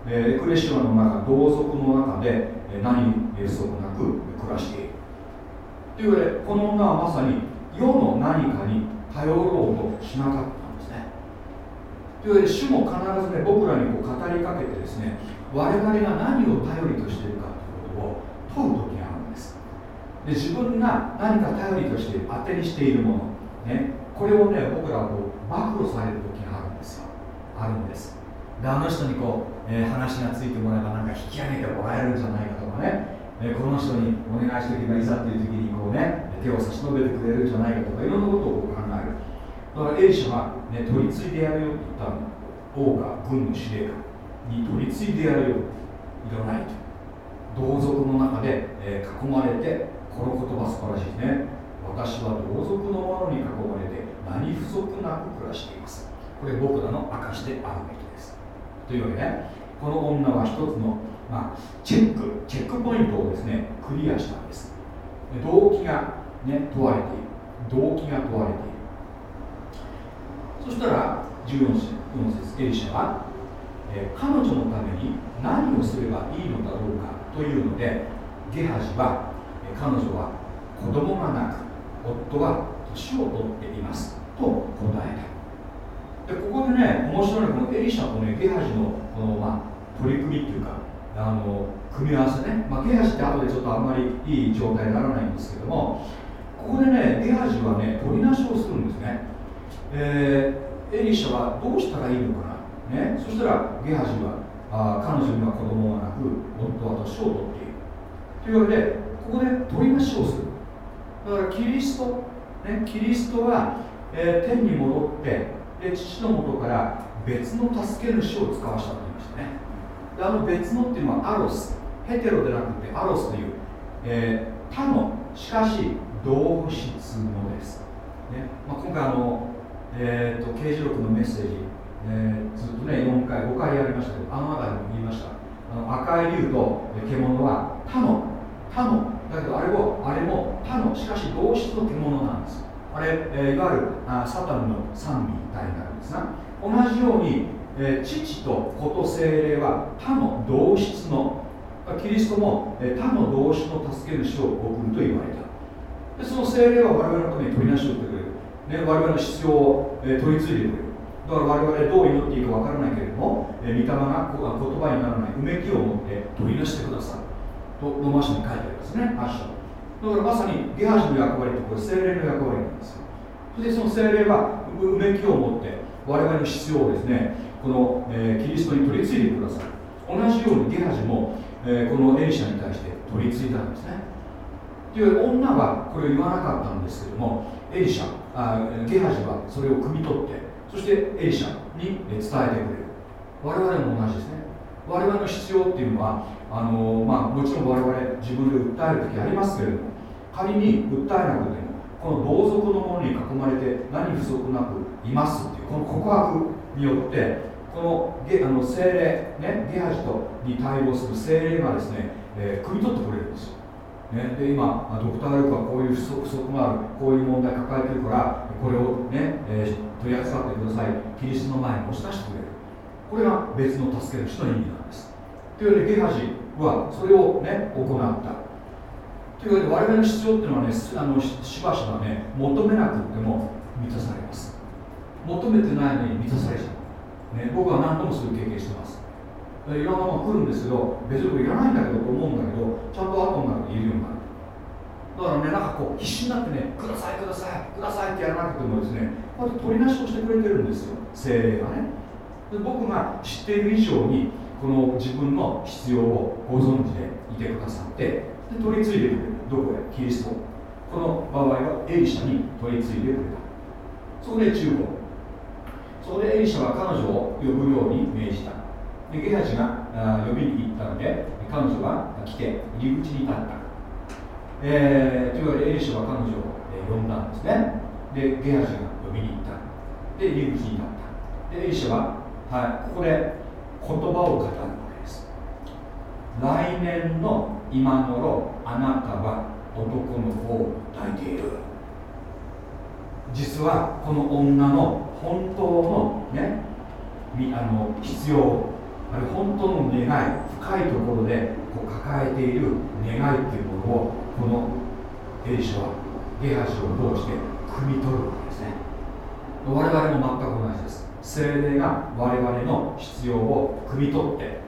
エクレシアの中同族の中で、えー、何不足なく暮らしている。というわけでこの女はまさに世の何かに頼ろうとしなかったんですね。というわけで主も必ずね僕らにこう語りかけてですね我々が何を頼りとしているかということを問う時があるんです。で自分が何か頼りとして当てにしているもの、ね、これをね僕らはこう暴露される時があるんですよ。あるんです。であの人にこう、えー、話がついてもらえばなんか引き上げてもらえるんじゃないかとかね、えー、この人にお願いしておけばいざっていう時にこうね手を差し伸べてくれるんじゃないかとかいろんなことを考える。だからエリシャが、ね、取り継いでやるよって言ったの王が軍の司令官に取り継いでやるよいらないと。同族の中で、えー、囲まれてこの言葉素晴らしいね。私は同族のものに囲まれて何不足なく暮らしています。これ僕らの証であるべきというわけで、この女は一つの、まあ、チェックチェックポイントをですねクリアしたんです。動機が、ね、問われている。動機が問われている。そしたら14節エリシャは、えー、彼女のために何をすればいいのだろうかというのでゲハジは、えー、彼女は子供がなく夫は年を取っていますと答えた。でここでね面白いこのエリシャとねゲハジのこの、まあ、取り組みっていうかあの組み合わせね、まあ、ゲハジって後でちょっとあんまりいい状態にならないんですけどもここでねゲハジはね取りなしをするんですね、えー、エリシャはどうしたらいいのかな、ね、そしたらゲハジはあ彼女には子供がなく夫は年を取っているというわけでここで取りなしをする。だからキリスト、ね、キリストは、えー、天に戻ってで父のもとから別の助け主を使わしたと言いましたね。であの別のっていうのはアロス。ヘテロでなくてアロスという、えー、他のしかし同質のです、ね。まあ、今回あの、えーと、刑事録のメッセージ、えー、ずっとね4回5回やりましたけどあの中でも言いました。あの赤い竜と獣は他の他の。だけどあれもあれも他のしかし同質の獣なんです。あれ、え、いわゆるあサタンの賛美一体になるんですが同じように、え、父と子と精霊は他の同質のキリストも、え、他の同質の助け主を送ると言われた。でその精霊は我々のために取りなしをってくれる、ね、我々の必要を、えー、取り継いでくれる。だから我々どう祈っていいかわからないけれども、えー、御霊が言葉にならないうめきを持って取り出してくださいとロマ書に書いてありますね8章だからまさにゲハジの役割ってこれ精霊の役割なんですよ。そしてその精霊はうめきを持って我々の必要をですねこの、えー、キリストに取り継いでください同じようにゲハジも、えー、このエリシャに対して取り継いだんですね。という女はこれを言わなかったんですけどもエリシャあゲハジはそれを汲み取ってそしてエリシャに伝えてくれる。我々も同じですね。我々の必要っていうのはあの、まあ、もちろん我々自分で訴える時ありますけれども仮に訴えなくてもこの同族のものに囲まれて何不足なくいますっていうこの告白によってこのゲあの精霊、ね、ゲハジとに対応する精霊がですね、えー、汲み取ってくれるんですよね、で今、ドクター・ルクはこういう不足不足がある、こういう問題抱えてるから、これをね、えー、取り扱ってください、キリストの前に押し出してくれる。これが別の助ける人の意味なんです。というわけで、ゲハジはそれをね、行った。というわけで、我々の必要っていうのはね、あのしばしばね、求めなくても満たされます。求めてないのに満たされちゃう。ね、僕は何度もそういう経験してます。いろんなもの来るんですけど別にいらないんだけどと思うんだけどちゃんと後になると言えるようになるだからねなんかこう必死になってねくださいくださいくださいってやらなくてもですねこうやって取りなしをしてくれてるんですよ精霊がねで僕が知っている以上にこの自分の必要をご存知でいてくださってで取り継いでくれるどこへ？キリスト。この場合はエリシャに取り継いでくれた。そこで15そこでエリシャは彼女を呼ぶように命じた。でゲハジが呼びに行ったので彼女は来て入り口に立った、えー、というわけでエリシャは彼女を呼んだんですね。でゲハジが呼びに行った。で入り口に立った。でエリシャは、はい、ここで言葉を語るわけです。来年の今頃あなたは男の子を抱いている。実はこの女の本当のねあの必要あれ本当の願い深いところでこう抱えている願いっていうものをこのエリシャはゲハジを通して汲み取るわけですね。我々も全く同じです。精霊が我々の必要を汲み取って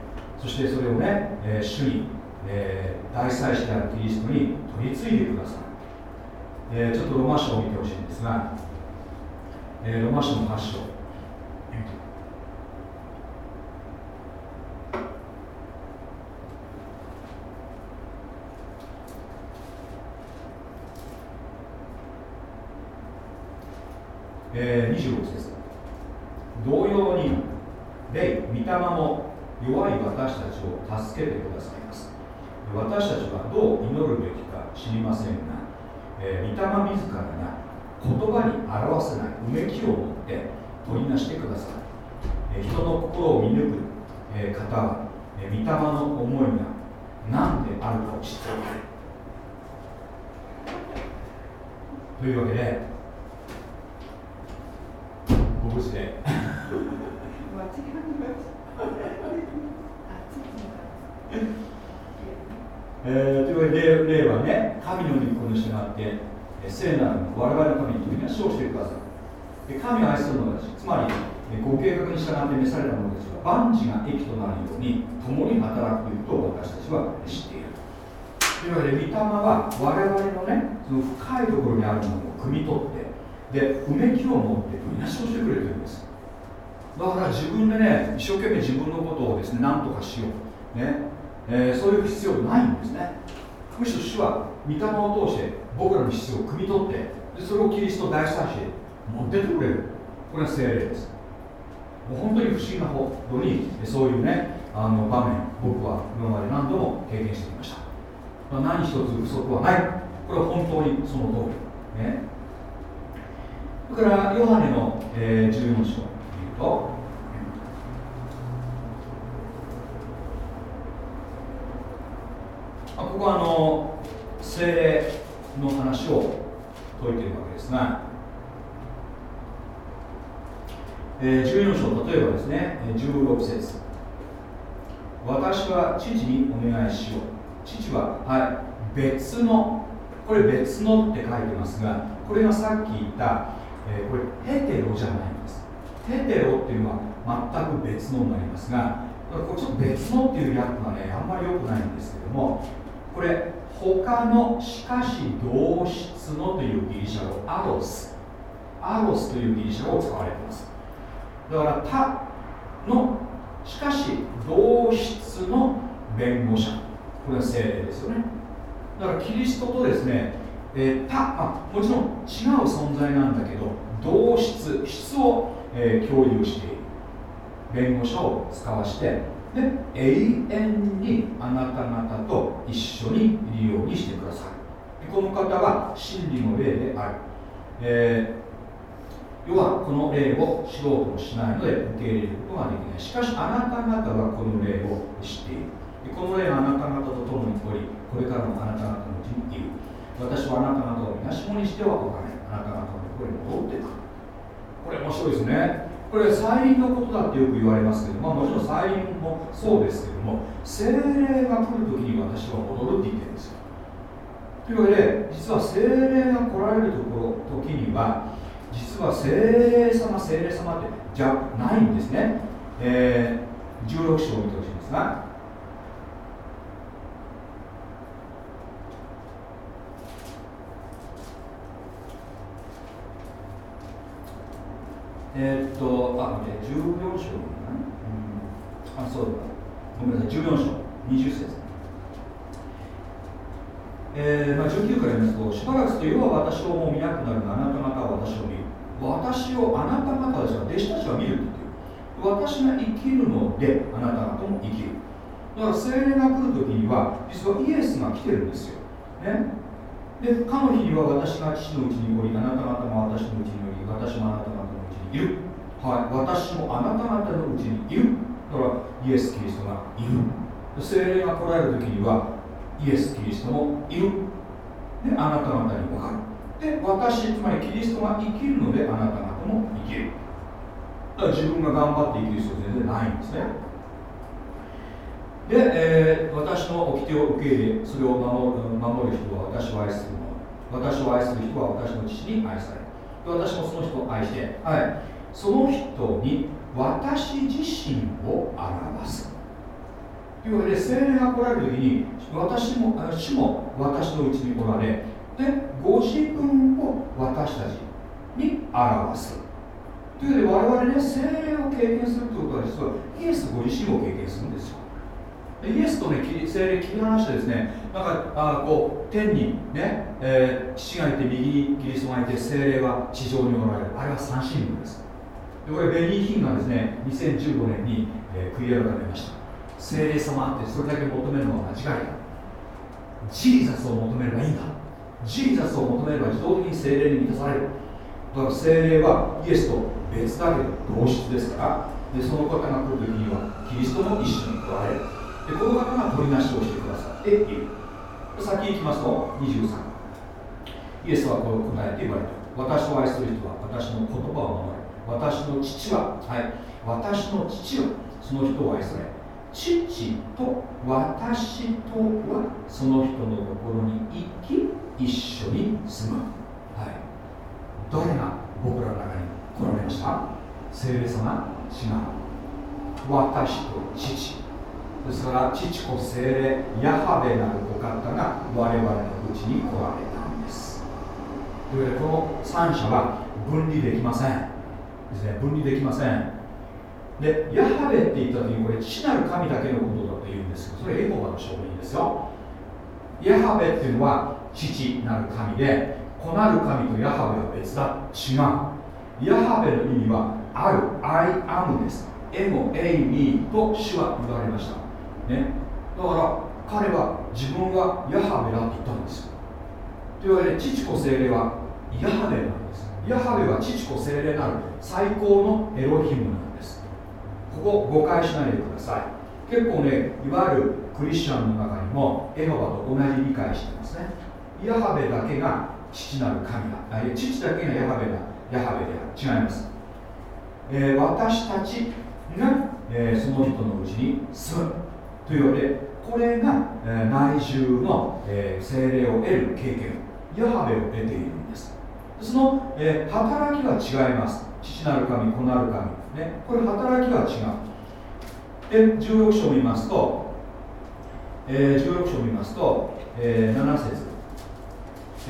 そしてそれをね、えー、主に、えー、大祭司であるキリストに取り継いでください、えー、ちょっとロマ書を見てほしいんですが、えー、ロマ書の8章。えー、26節同様に霊御霊も弱い私たちを助けてくださいます。私たちはどう祈るべきか知りませんが、えー、御霊自らが言葉に表せないうめきを持って取りなしてください、えー、人の心を見抜くえ方は、え御霊の思いが何であるかを知っているというわけでご無事でえー、というわけで例はね神の御心に従って聖なる我々の神に皆称してください。で神を愛する者たちつまりご計画に従って召された者たちは万事が益となるように共に働くということを私たちは知っている。というわけで御霊は我々のねその深いところにあるものを汲み取ってでうめきを持ってみなしをしてくれてるんです。だから自分でね一生懸命自分のことをですね何とかしよう。ね、えー、そういう必要ないんですね。むしろ主は御霊を通して僕らの必要を汲み取ってでそれをキリスト大祭司へ持ってってくれる。これは精霊です。もう本当に不思議なほどにそういうねあの場面僕は今まで何度も経験してきました、まあ、何一つ不足はない。これは本当にその通り。ね。それからヨハネの、えー、14章を見るとここはあの精霊の話を説いているわけですが、えー、14章例えばですね16節。私は父にお願いしよう。父は、はい、別のこれ別のって書いてますがこれがさっき言った、えー、これヘテロじゃないんです。ヘテロっていうのは全く別のになりますがこれちょっと別のっていう訳がねあんまり良くないんですけどもこれ他のしかし同質のというギリシャ語アロス。アロスというギリシャ語を使われています。だから他のしかし同質の弁護者。これは精霊ですよね。だからキリストとですね、えー、他あもちろん違う存在なんだけど同質質を、えー、共有している。弁護者を使わしてで永遠にあなた方と一緒にいるようにしてください。この方は真理の霊である、えー、要はこの霊を知ろうともしないので受け入れることができない。しかしあなた方はこの霊を知っている。この霊があなた方と共におりこれからのあなた方のうちにいる。私はあなた方をみなしもにしてはおかないあなた方のところに戻ってくる。これ面白いですね。これ再臨のことだってよく言われますけど、まあ、もちろん再臨もそうですけども精霊が来るときに私は戻るって言ってるんですよ。というわけで実は精霊が来られるところ時には実は精霊様精霊様ってじゃないんですね、えー、16章を見てほしいんですがえー、っと、あ、って、14章かな、うん、あ、そうだ。ごめんなさい、14章、20節。えーまあ、19から言いますと、しばらくすると、世は私をもう見なくなるが、あなた方は私を見る。私をあなた方ですが、弟子たちは見るって言ってる。私が生きるので、あなた方も生きる。だから、精霊が来るときには、実はイエスが来てるんですよ。ね、で、かの日には私が父のうちにおり、あなた方も私のうちにおり、私もあなた方いる、はい、私もあなた方のうちにいるだからイエス・キリストがいる。精霊が来られる時にはイエス・キリストもいる。であなた方に分かる。で私つまりキリストが生きるのであなた方も生きる。だから自分が頑張って生きる必要全然ないんですね。で、えー、私の掟を受け入れそれを守る守る人は私を愛する者。私を愛する人は私の父に愛される。私もその人を愛して、はい、その人に私自身を表す。というわけで精霊が来られる時に私も主も私のうちにおられでご自分を私たちに表す。というわけで我々ね精霊を経験するということは実はイエスご自身を経験するんですよイエスとね精霊切り離してですねなんかあこう天にね、えー、父がいて右にキリストがいて精霊は地上におられる。あれは三神分です。でこれベニーヒンがですね2015年に、えー、悔い改めました。精霊様ってそれだけ求めるのは間違いだ。ジーザスを求めればいいんだ。ジーザスを求めれば自動的に精霊に満たされる。だから精霊はイエスと別だけど同質ですからでその方が来る時にはキリストも一緒に来られる。でこの方が取りなしをしてくださっている先行きますと23イエスはこう答えて言われた。私を愛する人は私の言葉を守れ。私の父ははい。私の父はその人を愛され。父と私とはその人のところに行き一緒に住む、はい、誰が僕らの中に来られました？聖霊様？違う。私と父。ですから父子精霊ヤハベなるお方が我々のうちに来られたんです。というわけでこの三者は分離できません。ですね分離できません。でヤハベって言った時にこれ父なる神だけのことだと言うんですけどそれエホバの証明ですよ。ヤハベっていうのは父なる神で子なる神とヤハベは別だ。違う。ヤハベの意味はある I am です。エゴエイミーと主は言われました。ね。だから彼は自分はヤハベだって言ったんですよ。というわけで父子精霊はヤハベなんです。ヤハベは父子精霊なる最高のエロヒムなんです。ここ誤解しないでください。結構ねいわゆるクリスチャンの中にもエホバと同じ理解してますね。ヤハベだけが父なる神だ。あ父だけがヤハベだ。ヤハベでは違います、えー、私たちが、えー、その人のうちに住む。というわけでこれが、え、内住の、え、精霊を得る経験ヤハベを得ているんです。その、え、働きが違います。父なる神子なる神ね。これ働きが違う。で16章を見ますと、え、16章を見ますと、え、7節、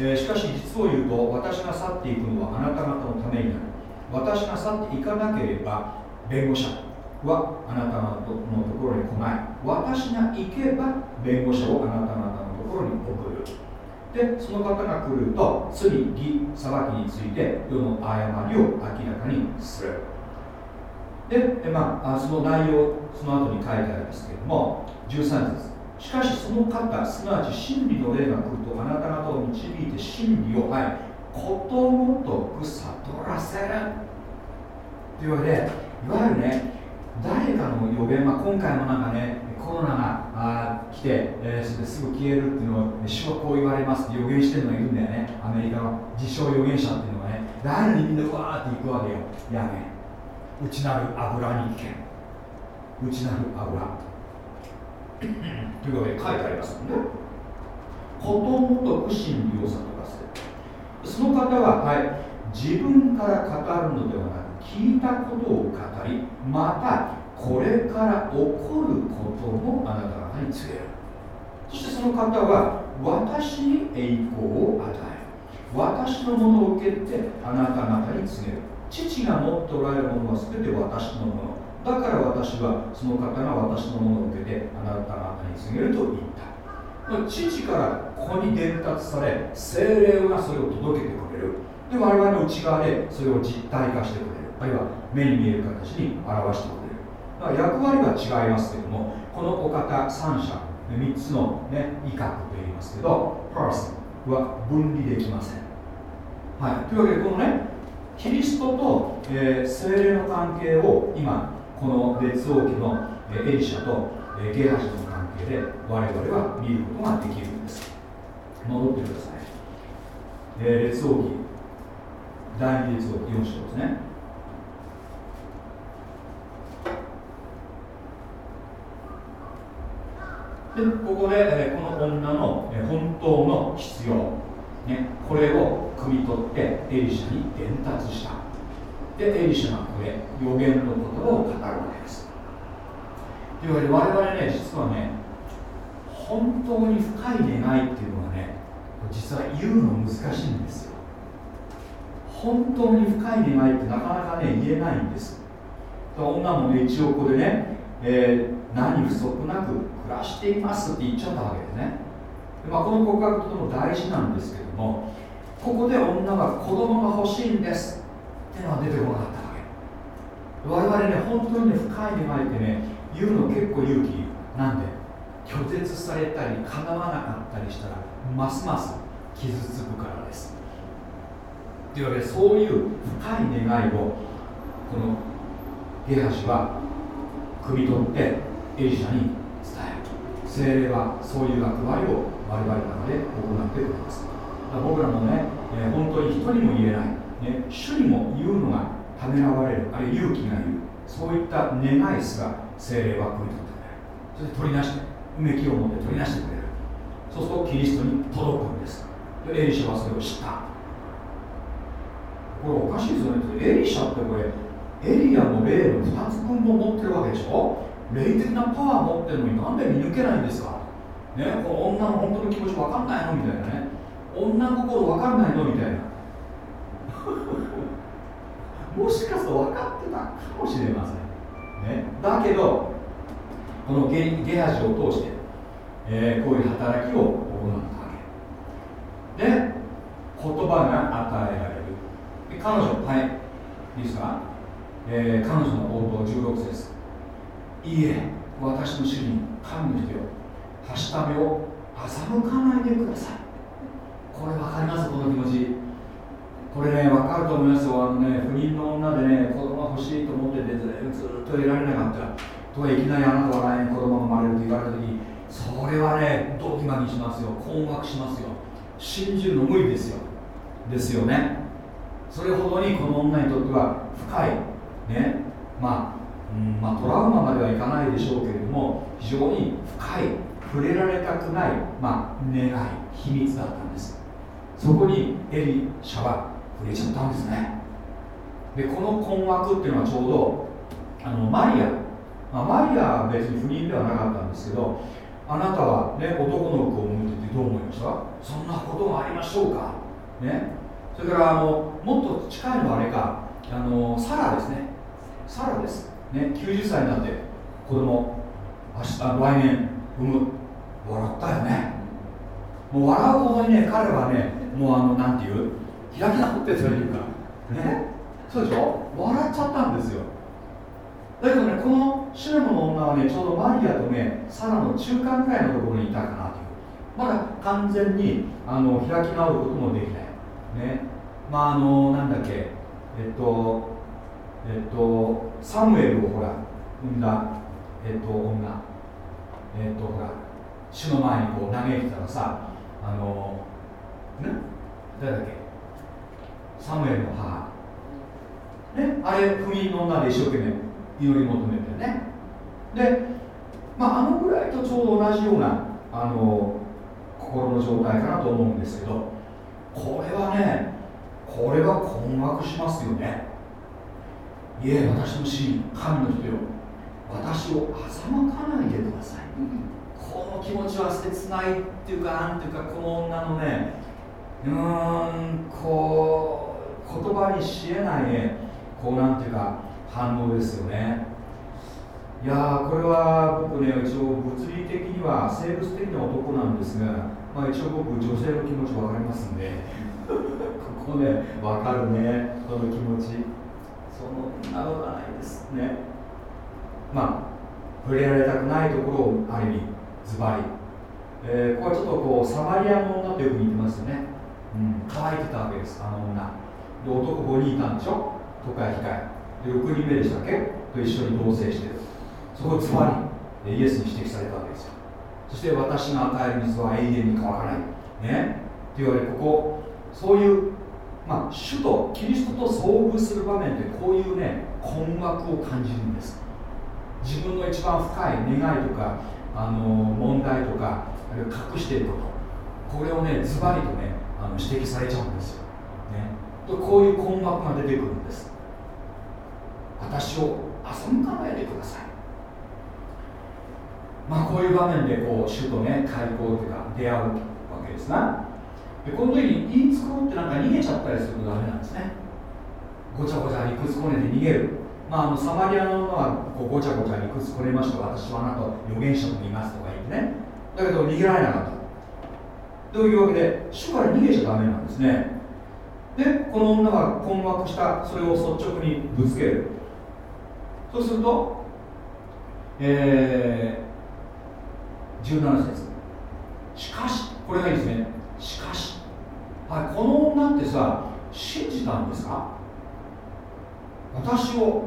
え、しかし実を言うと私が去っていくのはあなた方のためになる。私が去っていかなければ弁護者。はあなたのところに来ない。私が行けば弁護者をあなた方のところに送る。でその方が来ると罪義裁きについて世の誤りを明らかにする。でまあ、その内容その後に書いてありますけれども13節。しかしその方すなわち真理の霊が来るとあなた方を導いて真理をはいことごとく悟らせるというわけでいわゆるね誰かの予言、まあ、今回もなんかねコロナがあ来て、えー、すぐ消えるっていうのを主はこう言われますって予言してるのがいるんだよね。アメリカの自称予言者っていうのがね。誰にみんなわーって行くわけよ。やめ。内なる油に剣内なる油。というわけで書いてあります。ねことごとく真理を悟らせ。その方は、はい、自分から語るのではな聞いたことを語りまたこれから起こることもあなた方に告げる。そしてその方は私に栄光を与える私のものを受けてあなた方に告げる。父が持っておられるものは全て私のもの。だから私はその方が私のものを受けてあなた方に告げると言った。父からここに伝達され精霊がそれを届けてくれる。で我々の内側でそれを実体化してくれる。あるいは目に見える形に表してくれる。だから役割は違いますけどもこのお方三者3つの、ね、威嚇と言いますけどパーソンは分離できません、はい、というわけでこのねキリストと、えー、精霊の関係を今この列王記の、え、エリシャと、えー、ゲハジの関係で我々は見ることができるんです。戻ってください、え、列王記第二列王記4章ですね。でここで、えこの女の、え本当の必要、ね、これを汲み取ってエリシャに伝達した。でエリシャがこれ予言の言葉を語るわけです。というわけで我々ね実はね本当に深い願いっていうのはね実は言うの難しいんですよ。本当に深い願いってなかなかね言えないんです。女もね一応ここでね、えー、何不足なくらしていますって言っちゃったわけですね、まあ、この告白とても大事なんですけどもここで女は子供が欲しいんですってのは出てこなかったわけ。我々ね本当にね深い願いってね言うの結構勇気なんで拒絶されたり叶わなかったりしたらますます傷つくからです。というわけでそういう深い願いをこのゲハジは汲み取ってエリシャに精霊はそういう役割を我々の中で行ってくれます。僕らもね、えー、本当に人にも言えない、ね、主にも言うのがためらわれるあるいは勇気がいるそういった願いすら精霊は汲み取ってくれる。そして取り出してうめきを持って取り出してくれる。そうするとキリストに届くんです。でエリシャはそれを知った。これおかしいですよね。エリシャってこれエリアの霊の2つ分も持ってるわけでしょ？霊的なパワー持ってるのになんで見抜けないんですか？ねこの女の本当の気持ち分かんないの？みたいなね。女心分かんないの？みたいな。もしかすると分かってたかもしれません、ね、だけどこのゲゲハジを通して、えー、こういう働きを行ったわけ。で言葉が与えられる。彼女はい。いですか、えー、彼女の応答16節。いいえ私の主人神の人よはしためを欺かないでください。これ分かりますこの気持ち。これね分かると思いますよ。あのね不妊の女でね子供欲しいと思っててずっと得られなかった。とはいきなりあなたは来年子供が生まれると言われた時それはねドキマにしますよ。困惑しますよ。信じるの無理ですよ。ですよね。それほどにこの女にとっては深いねまあ、まあ、トラウマまではいかないでしょうけれども非常に深い触れられたくない、まあ、願い秘密だったんです。そこにエリシャは触れちゃったんですね。でこの困惑っていうのはちょうどあのマリア。まあ、マリアは別に不妊ではなかったんですけどあなたは、ね、男の子を産むってどう思いました？そんなことがありましょうか、ね、それからあのもっと近いのはあれか。あのサラですね。サラです、ね、90歳になって子供明日来年産む。笑ったよね。もう笑うほどにね彼はねもうあのなんていう開き直ってというから。ね。そうでしょ？笑っちゃったんですよ。だけどねこのシュネムの女はねちょうどマリアとねサラの中間ぐらいのところにいたかなという。まだ完全にあの開き直ることもできない。ね。まああのなんだっけ。えっとえっとサムエルをほら産んだえっと女。えっとほら主の前にこう嘆いてたらさあのね？誰だっけ？サムエルの母。ね？あれ不妊の女で一生懸命祈り求めてね。で、まあ、あのぐらいとちょうど同じようなあの心の状態かなと思うんですけどこれはねこれは困惑しますよね。いえ私の死神の人よ。私を欺かないでください、この気持ちは切ないっていうかなんていうかこの女のねうーんこう言葉にしえないねこうなんていうか反応ですよね。いやこれは僕ね一応物理的には生物的な男なんですが、まあ、一応僕女性の気持ち分かりますんで ここね分かるねその気持ち。そんなことはないですね。まあ触れられたくないところをある意味ズバリ、えー、ここはちょっとこうサマリアの女とよく似てますよね、うん、乾いてたわけです。あの女。で男5人いたんでしょ？都会控えで6人目でしたっけ？と一緒に同棲してる。そこつまりイエスに指摘されたわけですよ。そして私が与える水は永遠に乾かない。ね？って言われここそういうまあ主とキリストと遭遇する場面でこういうね困惑を感じるんです。自分の一番深い願いとかあの問題とか隠していること。これをねズバリとねあの指摘されちゃうんですよ、ね、こういう困惑が出てくるんです。私を欺かないでください。まあこういう場面でこう主とね開口というか出会うわけですな。でこの時に言いつこってなんか逃げちゃったりするとダメなんですね。ごちゃごちゃ理屈こねて逃げる。まあ、あのサマリアののはこうごちゃごちゃ理屈こねました。私はあなたを預言者と言いますとか言ってね。だけど逃げられなかった。というわけで主から逃げちゃダメなんですね。でこの女が困惑した。それを率直にぶつける。そうすると、えー、17節。しかしこれがいいですね。しかし、はい、この女ってさ信じたんですか？私を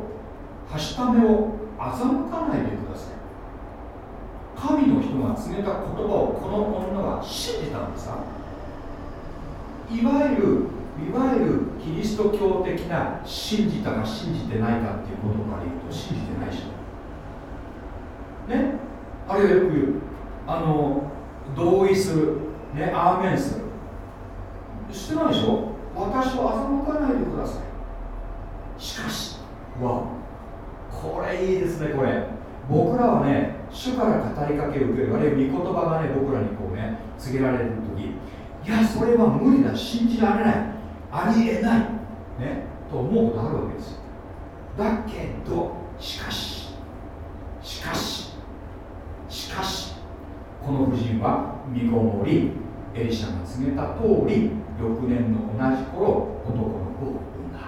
はしためを欺かないでください。神の人が告げた言葉をこの女は信じたんですか？いわゆるいわゆるキリスト教的な信じたか信じてないかっていうことから言うと信じてないしね？あるいはよく言うあの同意するねアーメンする。してないでしょ？私を欺かないでください。しかしわこれいいですねこれ。僕らはね主から語りかける受けるあるいは御言葉がね僕らにこうね告げられる時いやそれは無理だ信じられないありえないねと思うことあるわけですよ。だけどしかししかししかしこの夫人は身ごもりエリシャが告げた通り翌年の同じ頃男の子を産んだ。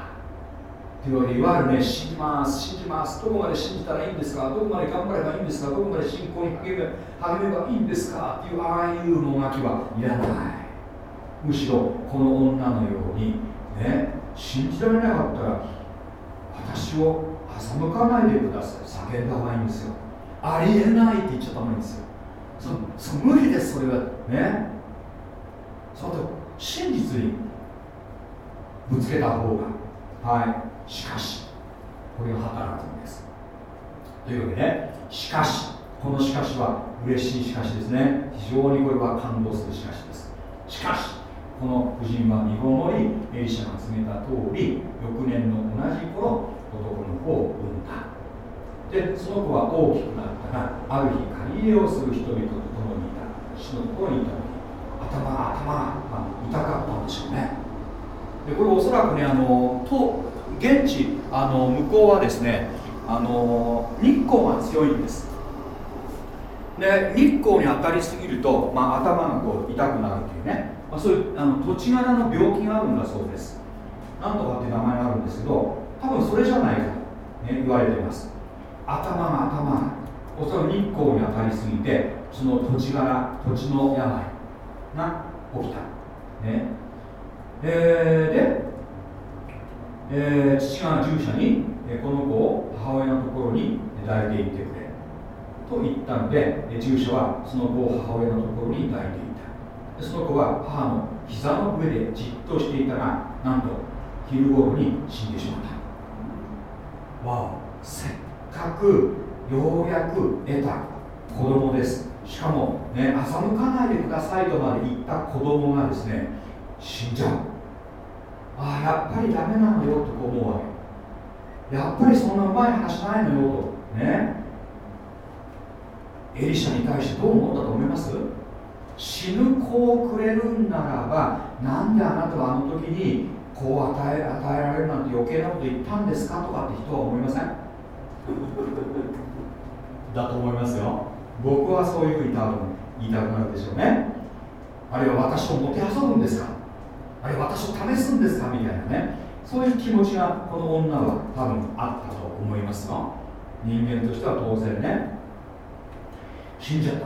というわけでいわゆるね信じます信じます。どこまで信じたらいいんですか？どこまで頑張ればいいんですか？どこまで信仰に励め励めばいいんですか？っていうああいうもがきはいらない。むしろこの女のようにね信じられなかったら私を欺かないでください。叫んだ方がいいんですよ。ありえないって言っちゃった方がいいんですよ。そそ無理ですそれは。ね？その真実にぶつけた方がはいしかしこれが働くんです。というわけでねしかしこのしかしは嬉しいしかしです。ね非常にこれは感動す。るしかしです。しかしこの夫人は身ごもりエリシャが告げた通り翌年の同じ頃男の子を産んだでその子は大きくなったがある日借り入れをす。る人々と共にいた死のところにいた頭頭が、まあ、痛かったんでしょうねでこれおそらくねあのと現地あの向こうはですねあの日光が強いんですで日光に当たりすぎると、まあ、頭がこう痛くなるっていうね、まあ、そういうあの土地柄の病気があるんだそうですなんとかっていう名前があるんですけど多分それじゃないかと、ね、言われています頭が頭がおそらく日光に当たりすぎてその土地柄土地の病が起きた、ね。えー、で、えー、父が従者にこの子を母親のところに抱いていってくれ。と言ったので従者はその子を母親のところに抱いていた。その子は母の膝の上でじっとしていたがなんと昼頃に死んでしまった。わお。せっかくようやく得た子供ですしかもね欺かないでくださいとまで言った子供がですね死んじゃう。ああやっぱりダメなのよと思うわけ。やっぱりそんなうまい話ないのよと。ね。エリシャに対してどう思ったと思います？死ぬ子をくれるんならばなんであなたはあの時に子を与え与えられるなんて余計なこと言ったんですかとかって人は思いません？だと思いますよ。僕はそういうふうに多分言いたくなるでしょうね。あるいは私をもてあそぶんですか？あるいは私を試すんですか？みたいなね。そういう気持ちがこの女は多分あったと思いますが人間としては当然ね。死んじゃった、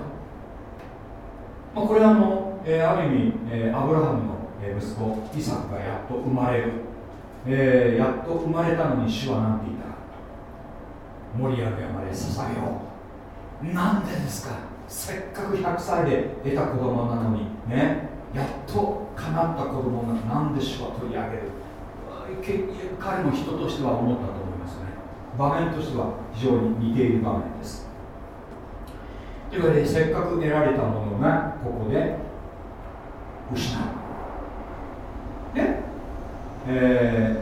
まあ、これはあの、えー、ある意味、えー、アブラハムの息子イサクがやっと生まれる、えー、やっと生まれたのに主は何て言ったか。モリアの山で捧げよう。なんでですか？せっかく100歳で得た子供なのにね。やっと叶った子供がなんで主は取り上げる？彼も人としては思ったと思いますね。場面としては非常に似ている場面です。というわけでせっかく得られたものがここで失う。で、え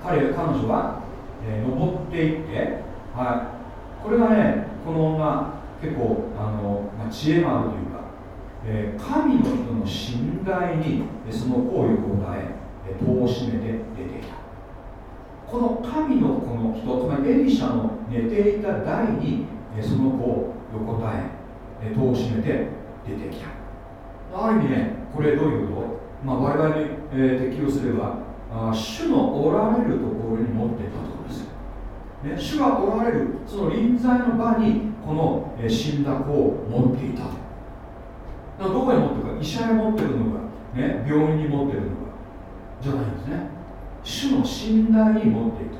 ー、彼彼女は、えー、登っていって、はい、これがねこの女結構あの、まあ、知恵があるというか、えー、神の人の信頼にその行為を答え戸を閉めて出てきた。この神のこの人つまりエリシャの寝ていた台にその子を横たえ戸を閉めて出てきた。ある意味ねこれどういうこと？まあ我々に、え、適用すればあ主のおられるところに持っていたと、ね、主がおられるその臨在の場にこの、死んだ子を持っていたと。どこに持ってるか医者に持ってるのか、ね、病院に持ってるのかじゃないんですね。主の信頼に持っていく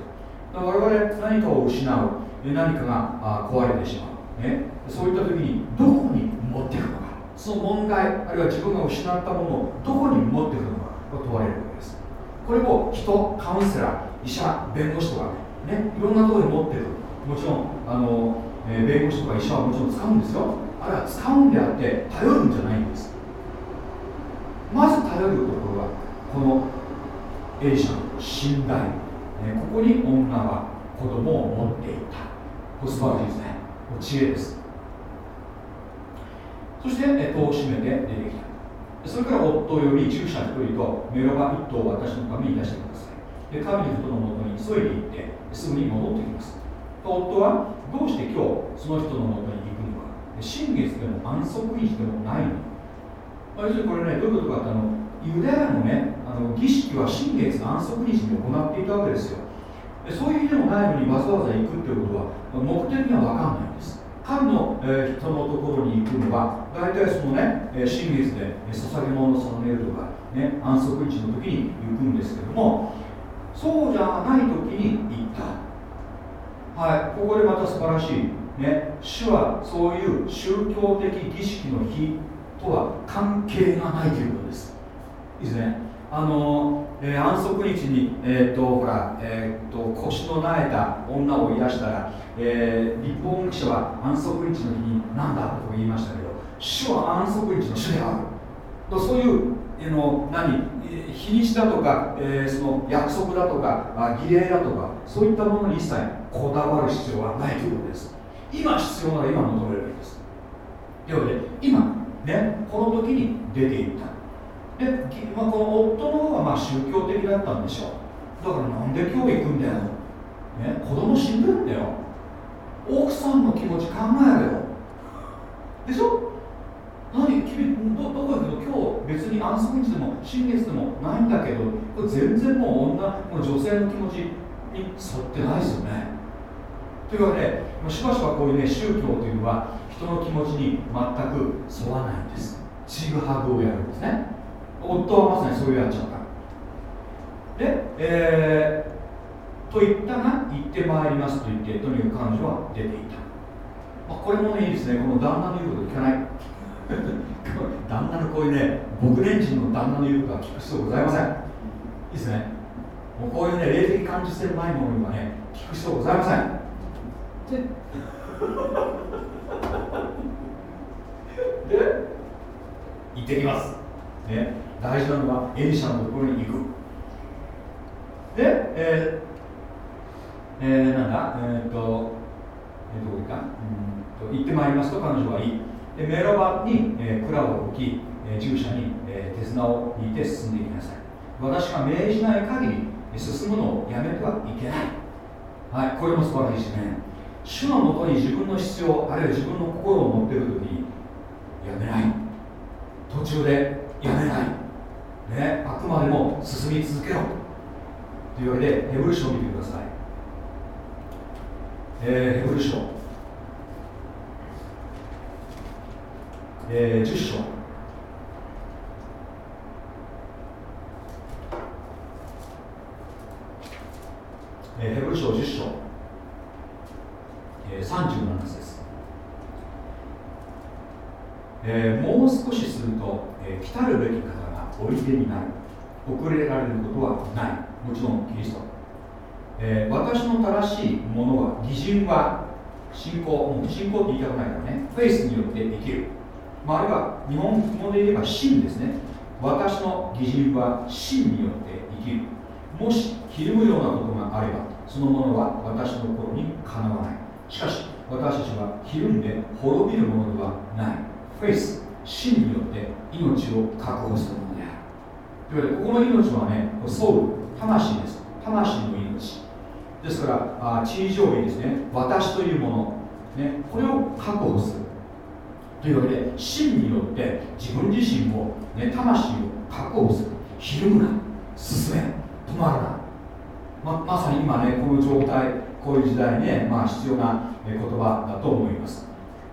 我々何かを失う。何かが壊れてしまう、ね、そういった時にどこに持っていくのか。その問題あるいは自分が失ったものをどこに持っていくのかを問われるわけです。これを人カウンセラー医者弁護士とかねいろんなところに持ってる。もちろんあの、えー、弁護士とか医者はもちろん使うんですよ。あれは使うんであって頼るんじゃないんです。まず頼るところはこのエリシャの信頼、ね、ここに女は子供を持っていた。素晴らしいですね。知恵です。そして、え戸を閉めて出てきた。それから夫を呼び従者一人とメロバ一頭を私のために出してください。で神の人のもとに急いで行ってすぐに戻ってきます。夫はどうして今日その人のもとに行くのか。新月でも安息日でもないの要するにこれねどういうことかってあのユダヤのねあの儀式は新月安息日に行っていたわけですよ。そういう日でもないのにわざわざ行くっていうことは目的には分かんないんです。神の、えー、人のところに行くのは大体そのね、新月で捧げ物を捧げるとか、ね、安息日の時に行くんですけどもそうじゃない時に行った。はい。ここでまた素晴らしい。ね。主はそういう宗教的儀式の日とは関係がないということです。いいですね。あの、えー、安息日に、えーとほらえーと、腰のなえた女を癒したら、えー、立法記者は安息日の日に何だと言いましたけど主は安息日の主である。とそういう、え、の何？日にちだとか、えー、その約束だとかあ儀礼だとかそういったものに一切こだわる必要はないということです。今必要なら今求めるべきです。というわけで今ねこの時に出ていった。で、まあ、この夫の方はまあ宗教的だったんでしょう。だからなんで今日行くんだよ、ね、子供死んでんだよ。奥さんの気持ち考えろよ。でしょ？何？君どどこ行くの今日別に安息日でも新月でもないんだけどこれ全然もう女もう女性の気持ちに沿ってないですよね。というわけでしばしばこういうね宗教というのは人の気持ちに全く沿わないんです。ちぐはぐをやるんですね。夫はまさにそういうやっちゃった。で、えー、と言ったが行ってまいりますと言ってとにかく彼女は出ていた、まあ、これもねいいですね。この旦那の言うこと聞かない。旦那のこういうね牧年人の旦那の言うことは聞く必要ございません。いいですね。もうこういうね霊的感受性のないものにはね聞く必要ございません。で？で？行ってきます。ね？大事なのはエリシャのところに行く。で、えー、えー、なんだ？えっ、ー、と、えー、どこか？うんと行ってまいりますと彼女はいいでメロバに、えー、蔵を置き、え、従者に、え、手綱を引いて進んでいきなさい。私が命じない限り進むのをやめてはいけない。はいこれも素晴らしいですね。主のもとに自分の必要あるいは自分の心を持っている時にやめない。途中でやめない。ね、あくまでも進み続けろ。というわけでヘブル書を見てください、えー、ヘブル書、えー、10章。えー、ヘブル書10章、えー、37節です、えー、もう少しすると、えー、来たるべき方がおいでになる。遅れられることはない。もちろんキリスト、えー、私の正しいものは義人は信仰。もう信仰って言いたくないからね。フェイスによって生きる、まあ、あるいは日本語で言えば真ですね。私の義人は真によって生きる。もしひるむようなことがあればそのものは私の心にかなわない。しかし私たちはひるんで滅びるものではない。フェイス。真によって命を確保するものである。というわけでここの命はねソウル。魂です。魂の命。ですからあ地位上位ですね。私というもの、ね、これを確保する。というわけで真によって自分自身を、ね、魂を確保するひるむな進め止まらな。いままさに今ねこの状態こういう時代にね、まあ、必要な言葉だと思います。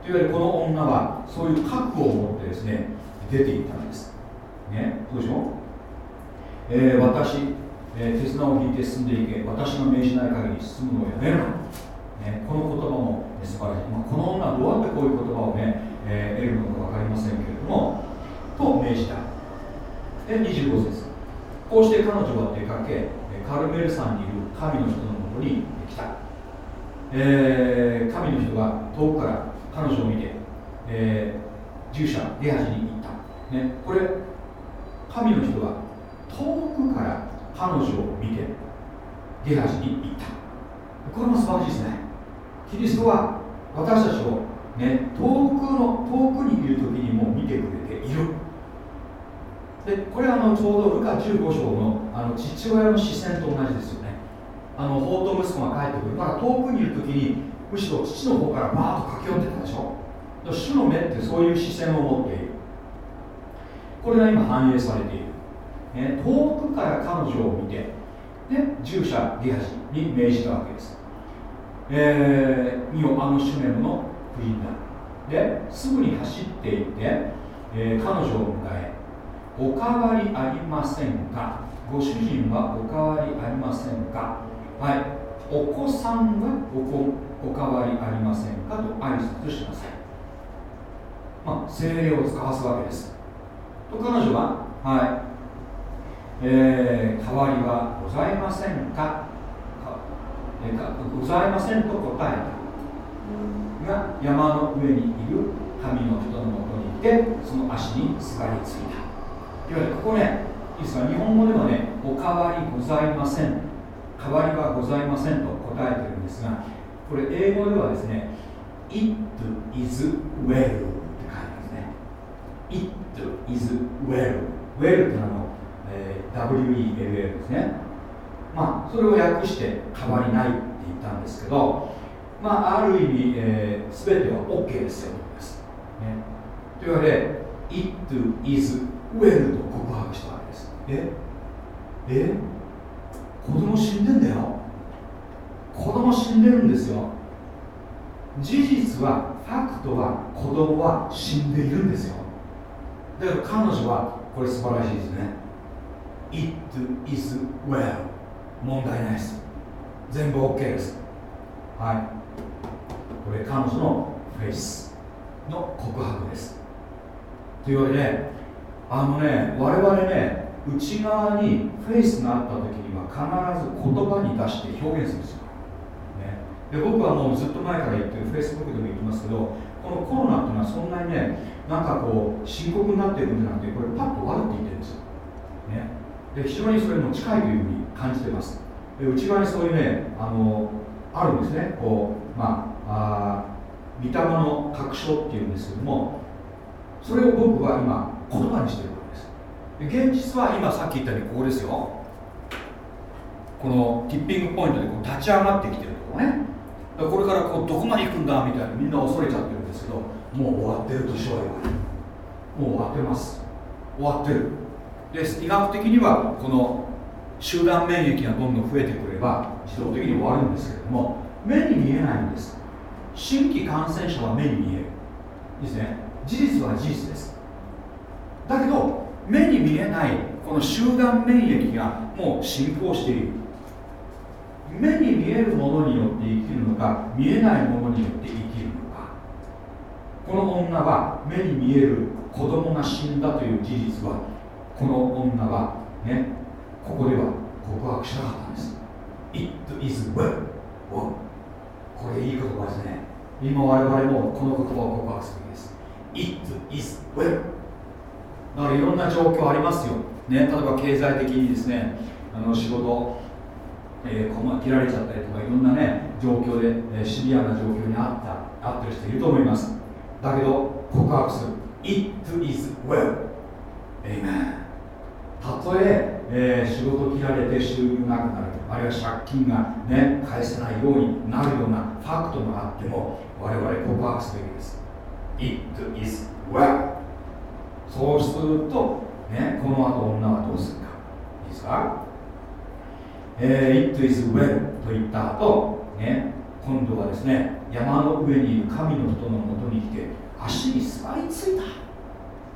というわけでこの女はそういう覚悟を持ってですね出ていったんです。ねどうでしょう？えー、私えー、手綱を引いて進んでいけ私の命じない限り進むのをやめるな、ね、この言葉も、素晴らしい、まあ、この女はどうやってこういう言葉をね、えー、得るのか分かりませんけれどもと命じた。で25節。こうして彼女は出かけカルメル山にいる神の人のもとに来た、えー、神の人が遠くから彼女を見て、えー、従者ゲハジに行った、ね、これ神の人が遠くから彼女を見てゲハジに行った。これも素晴らしいですね。キリストは私たちを、ね、遠くの遠くにいる時にも見てくれている。でこれはあのちょうどルカ15章のあの父親の視線と同じですよね。あの法と息子が帰ってくる。だから遠くにいる時にむしろ父の方からバーッと駆け寄ってたでしょ。主の目ってそういう視線を持っている。これが今反映されている。ね、遠くから彼女を見て、ね、従者ゲハジに命じたわけです。えー、見よあのシュネムの夫人だ。ですぐに走っていって、えー、彼女を迎え、おかわりありませんか？ご主人はおかわりありませんか？はい。お子さんはおこおかわりありませんか？と挨拶しなさい。まあ、精霊を使わすわけです。と彼女は、はい、えー、代わりはございませんか？えー、ございませんと答えたが山の上にいる神の人のもとにいてその足にすがりついた。いわゆるここねいいですか日本語ではねおかわりございません。代わりはございませんと答えてるんですがこれ英語ではですね It is well って書いてますね。It is well. Well ってあのは WELL ですね。まあそれを訳して変わりないって言ったんですけどまあある意味、えー、全ては OK ですよです、ね、というわけで It is well と告白したわけです。え？え？子供死んでんだよ。子供死んでるんですよ。事実はファクトは子供は死んでいるんですよ。だから彼女はこれ素晴らしいですね。It is well 問題ないです。全部 OK です。はい。これ彼女のフェイスの告白です。というわけであのね我々ね内側にフェイスがあった時には必ず言葉に出して表現するんですよ、ね、で僕はもうずっと前から言ってるフェイスブックでも言ってますけどこのコロナっていうのはそんなにねなんかこう深刻になっていくんじゃなくてこれパッと終わるって言ってるんですよ、ね、で非常にそれも近いというふうに感じてます。で内側にそういうねあのあるんですね。こうまああ御霊の確証っていうんですけどもそれを僕は今言葉にしてるわけです。で現実は今さっき言ったようにここですよ。このティッピングポイントでこう立ち上がってきてるところね。これからこうどこまで行くんだみたいなみんな恐れちゃってるんですけどもう終わってるとしようよ。もう終わってます。終わってる。で医学的にはこの集団免疫がどんどん増えてくれば自動的に終わるんですけども目に見えないんです。新規感染者は目に見える。いいですね。事実は事実です。だけど目に見えないこの集団免疫がもう進行している。目に見えるものによって生きるのか見えないものによって生きるのか。この女は目に見える子供が死んだという事実はこの女はねここでは告白しなかったんです。It is well これいい言葉ですね。今我々もこの言葉を告白するべきです。It is well. だからいろんな状況ありますよ、ね、例えば経済的にですねあの仕事、えー、切られちゃったりとかいろんなね状況で、えー、シビアな状況にあったあってる人いると思います。だけど告白する。It is well. Amen. たとええー、仕事切られて収入なくなる。あるいは借金が、ね、返せないようになるようなファクトがあっても我々告白すべきです。It is well. そうすると、ね、この後女はどうするか。いいですか、えー、It is well と言った後、ね、今度はですね山の上にいる神の人のもとに来て足に座りついた。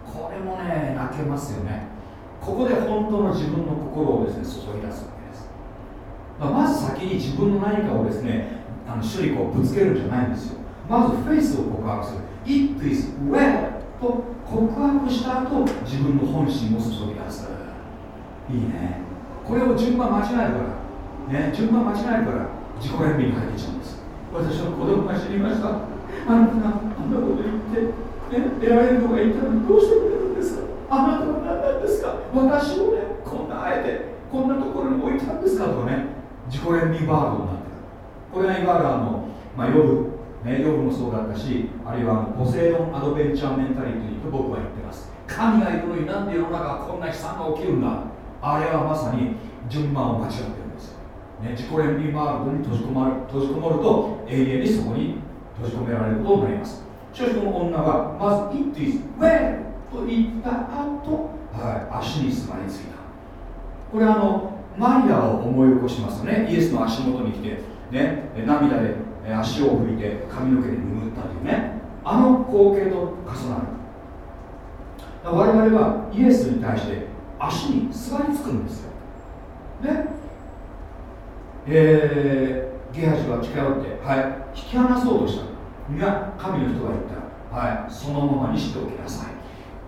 これもね泣けますよね。ここで本当の自分の心をですね注ぎ出すわけです。まあ、まず先に自分の何かをですねあの主にこうぶつけるんじゃないんですよ。まずフェイスを告白する。It is well と告白した後自分の本心を注ぎ出す。いいね。これを順番間違えるから。ね。順番間違えるから自己憐憫に入ってちゃうんです。私は子供が知りました。あなたがあんなこと言って、ね、得られるのがいたのにどうしてくれるんですか？あなたは私をねこんなあえてこんなところに置いたんですかとかね自己憐憫バードになってる。これがいわゆるあの、まあ、ヨブね、ヨブもそうだったし、あるいはポセイドンアドベンチャーメンタリティと僕は言ってます。神がいるのになんで世の中こんな悲惨が起きるんだ。あれはまさに順番を間違ってるんですよ、ね、自己憐憫ワールドに閉じ込まる閉じこもると永遠にそこに閉じ込められることになります。しかしこの女はまず It is well と言った後、はい、足に座りついた。これあのマリアを思い起こしますよねイエスの足元に来て、ね、涙で足を拭いて髪の毛で拭ったというねあの光景と重なる。我々はイエスに対して足に座りつくんですよ。ね。えー、ゲハジは近寄って、はい、引き離そうとした。が神の人が言った。はい。そのままにしておきなさい。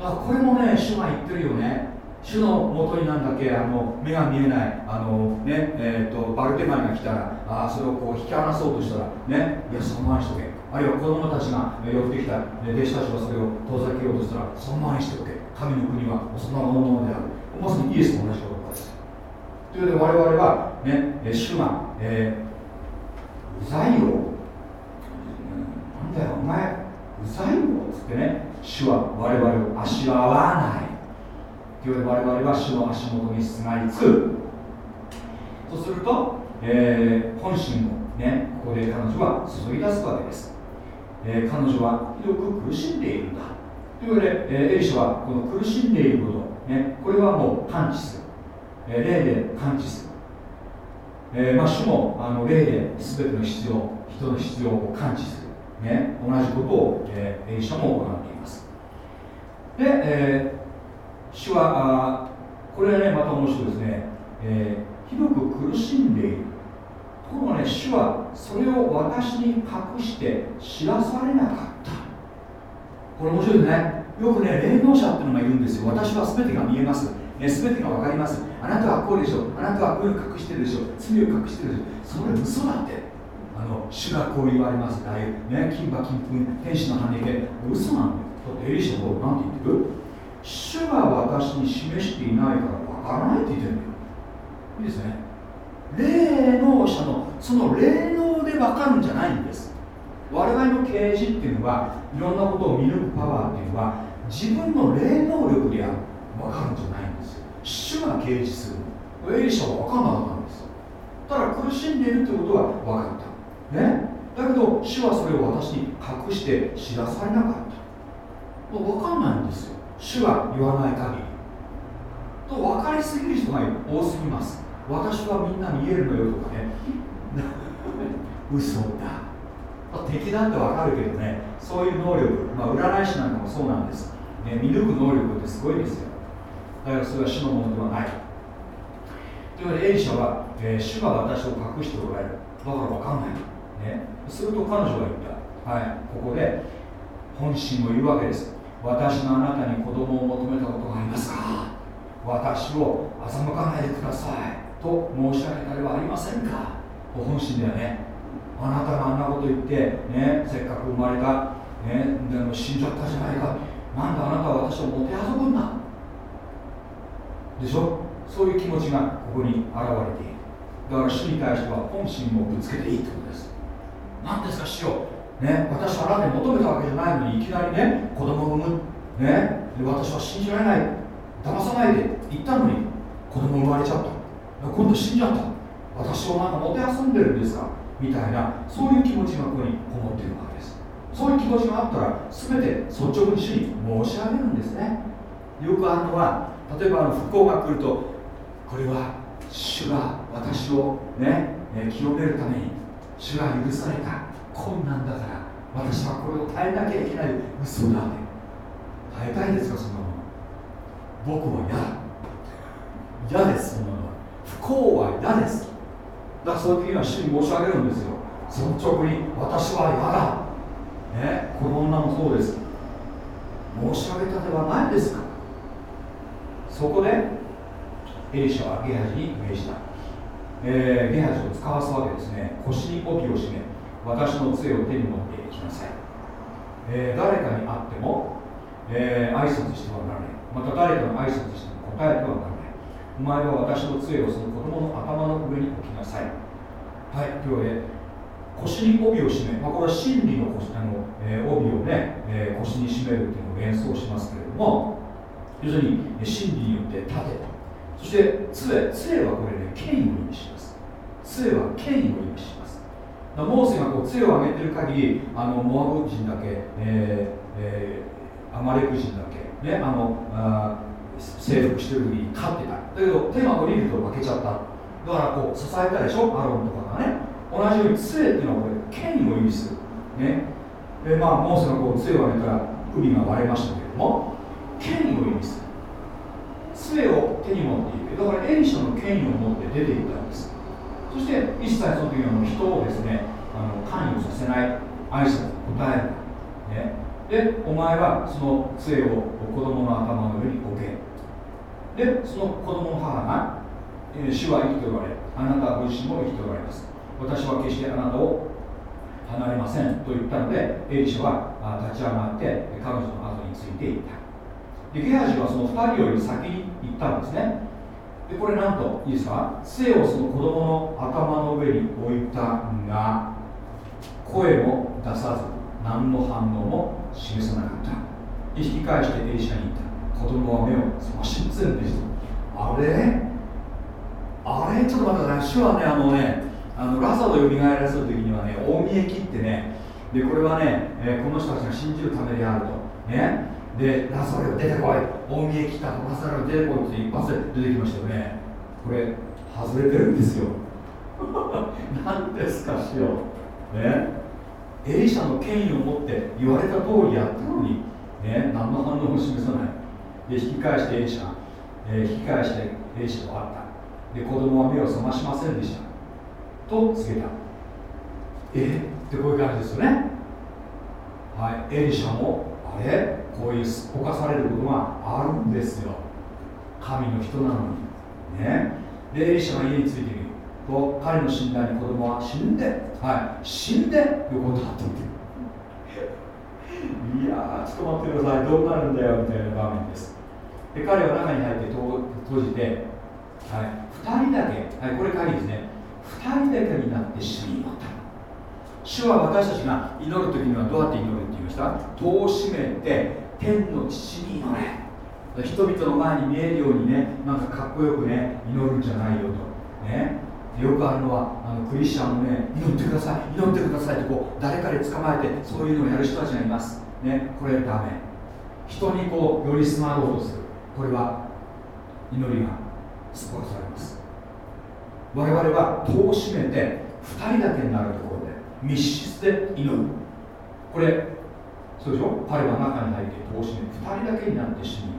だからこれもね主が言ってるよね。主のもとになんだっけあの目が見えないあの、ねえーと、バルテマイが来たらあそれをこう引き離そうとしたらねいやそのままにしとけ。あるいは子供たちが寄ってきた弟子たちがそれを遠ざけようとしたらそのままにしておけ。神の国はそんなものである。まさにイエスと同じ言葉です。というわけで我々はね主が、えー、うざいよ、なんだよお前うざいよっつってね。主は我々をあしらわない。というわけで我々は主の足元にすがりつく。そうすると、えー、本心をねここで彼女は注ぎ出すわけです、えー、彼女はひどく苦しんでいるんだ。というわけで、えー、エリシャはこの苦しんでいることね、これはもう感知する、えー、霊で感知する、えー、まあ、主もあの霊で全ての必要人の必要を感知する、ね、同じことを、えー、シャも行っていますで、えー、主はあこれはねまた面白いですね、えー、ひどく苦しんでいる。ところがね主はそれを私に隠して知らされなかった。これ面白いですね。よくね霊能者っていうのがいるんですよ。私は全てが見えます、ね、全てが分かります。あなたはこうでしょあなたはこういう隠してるでしょ罪を隠してるでしょそれ嘘だって。あの主がこう言われます。ああいね金馬金粉天使の羽で。嘘なんだよ。エリシャのなんて言ってる？主が私に示していないから分からないって言ってるんだよ。いいですね。霊能者のその霊能で分かるんじゃないんです。我々の啓示っていうのはいろんなことを見抜くパワーっていうのは自分の霊能力である。分かるんじゃないんですよ。主が啓示するエリシャは分かんなかったんですよ。ただ苦しんでいるってことは分かった。ね？だけど主はそれを私に隠して知らされなかった。分かんないんですよ。主が言わない限り。と分かりすぎる人が多すぎます。私はみんな見えるのよとかね。嘘だ。敵だってわかるけどね。そういう能力、まあ、占い師なんかもそうなんです、ね、見抜く能力ってすごいですよ。だからそれは主のものではない。というわけでエリシャは、えー、主が私を隠しておられる。だからわかんない、ね、すると彼女が言った。はい。ここで本心を言うわけです。私のあなたに子供を求めたことがありますか？私を欺かないでください。と申し上げたりはありませんか？ご本心だよね。あなたがあんなこと言って、ね、せっかく生まれた、ね、でも死んじゃったじゃないか。なんであなたは私をもてあそぶんだ？でしょ？そういう気持ちがここに現れている。だから主に対しては本心をぶつけていいってことです。何ですか？主よ、ね、私はあなたに求めたわけじゃないのにいきなりね子供を産む、ね、で私は信じられない。騙さないで。言ったのに子供生まれちゃった。今度死んじゃった。私をなんかもてあそんでるんですか？みたいなそういう気持ちがここにこもっているわけです。そういう気持ちがあったら全て率直に主に申し上げるんですね。よくあるのは例えばあの不幸が来るとこれは主が私をね清めるために主が許された。困難だから私はこれを耐えなきゃいけない嘘だね耐えたいですかそんなの。僕は嫌だ。嫌ですそんなの。不幸は嫌です。だからそういう時には主に申し上げるんですよ。率直に私は嫌だ。ねこの女もそうです。申し上げたではないですか。そこでエリシャはゲハジに命じた、えー、ゲハジを使わすわけですね。腰に帯を締め私の杖を手に持っていきなさい、えー、誰かに会っても、えー、挨拶してはならない。また誰かの挨拶しても答えてはならない。お前は私の杖をその子供の頭の上に置きなさい。はいというわけで腰に帯を締め、まあ、これは真理の腰あの、えー、帯をね、えー、腰に締めるっていうのを連想しますけれども要するに真理によって立てたそして杖杖はこれね権威を意味します。杖は権威を意味します。モーセがこう杖を上げてる限りあのモアブ人だけ、えーえー、アマレク人だけねあのあ征服してる時に勝ってた。だけど手が降りると負けちゃった。だからこう支えたでしょアロンとかがね。同じように杖っていうのはこれ剣を意味する。ね。でまあモーセがこう杖を上げたら海が割れましたけれども剣を意味する。杖を手に持っているだからエリシャの権威を持って出ていったんです。そして一切その時に人をですねあの関与させない挨拶答える、ね、でお前はその杖を子供の頭の上に置け。でその子供の母が、えー、主は生きておられあなたご自身も生きておられます。私は決してあなたを離れませんと言ったのでエリシャは立ち上がって彼女の後についていった。でゲハジはその2人より先に行ったんですね。でこれなんといいですか杖をその子供の頭の上に置いたが声も出さず何の反応も示さなかった。引き返してエリシャに言った。子供は目を覚ましませんでした。あれ？あれ？ちょっと待ってください。主はねあのねあのラザロ蘇らせる時にはね大見え切ってねでこれはね、えー、この人たちが信じるためであると。ね？でラザロ出てこい。大見え切ったラザロ出てこいって一発で出てきましたよね。これ外れてるんですよ。何ですか主よう。ね。エリシャの権威を持って言われた通りやったのにね。何の反応も示さない。で引き返してエリシャ、えー、引き返してエリシャと会った。で子供は目を覚ましませんでした。と告げた。えってこういう感じですよね。はい。エリシャもあれ？こういうすっぽかされることがあるんですよ。神の人なのに。ね。でエリシャが家についてみると彼の死んだに子供は死んではい。死んで横たわってみて いやーちょっと待ってください。どうなるんだよみたいな場面です。で彼は中に入って閉じて、はい、2人だけ、はい、これ鍵ですね。2人だけになって主に祈った。主は私たちが祈る時にはどうやって祈るって言いました？戸を閉めて天の父に祈れ。人々の前に見えるようにねなんかかっこよくね祈るんじゃないよと。ね。よくあるのはあのクリスチャンのね祈ってください祈ってくださいってこう誰かで捕まえてそういうのをやる人たちがいます。ね。これダメ。人にこう寄り添わろうとする。これは祈りがすっぽかされます。我々は戸を閉めて2人だけになるところで密室で祈る。これそうでしょ彼は中に入って戸を閉め2人だけになって死に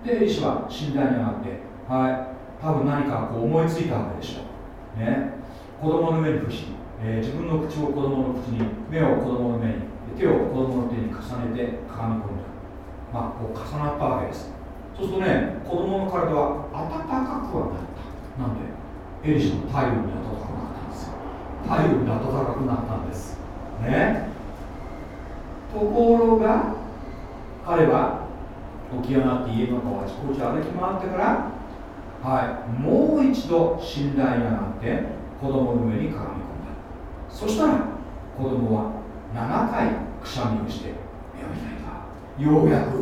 で医師は寝台に上がってはい。多分何かこう思いついたわけでしょう。ね。子供の目に伏し、えー、自分の口を子供の口に目を子供の目に手を子供の手に重ねてかみ込んだ。まあこう重なったわけです。そうするとね子供の体は暖かくはなった。なんでエリシの体温に暖かくなったんですよ。体温に暖かくなったんです。ね。ところが彼は起き上がって家の中をあちこち歩き回ってからはいもう一度寝台に上がって子供の上にかがみ込んだ。そしたら子供は7回くしゃみをして目を開いた。ようやく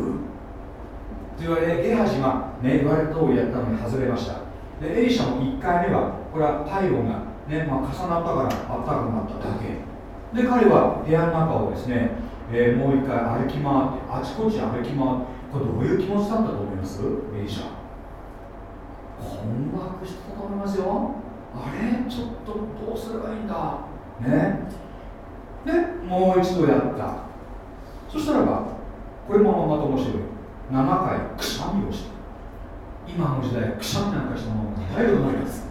と言われゲハジは、ね、言われた通りやったのに外れました。でエリシャも1回目はこれは体温が、ねまあ、重なったからあったかくなっただけ。で彼は部屋の中をですね、えー、もう一回歩き回ってあちこち歩き回ってこれどういう気持ちだったと思います？エリシャ困惑してたと思いますよ。あれ？ちょっとどうすればいいんだ？ね？でもう一度やった。そしたらばこれもまた面白い。7回くしゃみをした。今の時代くしゃみなんかしたものが入ると思います。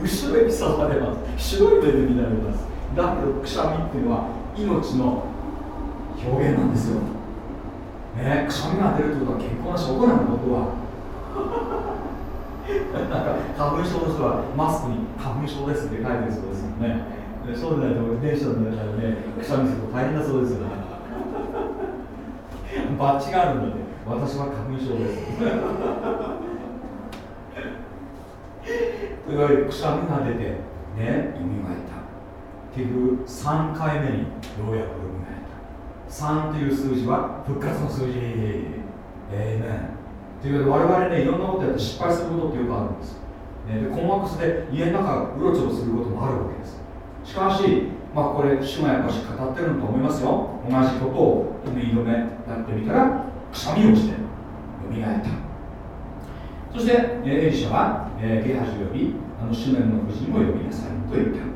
後ろ指さされます。白い目で見られます。だけどくしゃみっていうのは命の表現なんですよ。ねくしゃみが出るってことは結婚な証拠なんだ僕は。なんか花粉症の人はマスクに花粉症ですって書いてるそうですよね。そうでないと電車の中でねくしゃみすると大変だそうですよね。バッチがあるんだって私は花粉症です。というわれるくしゃみが出てね意味がいた結局3回目にようやく蘇った。3という数字は復活の数字。えー、ねというわけで我々ねいろんなことやって失敗することってよくあるんです、ね、で困惑して家の中うろちょろすることもあるわけです。しかしまあこれ主がやっぱし語ってるんと思いますよ。同じことを目色目やってみたらくしゃみをして蘇った。そして、エリシャは、えー、ゲハジよりあの主面の夫人を呼びなさいと言った。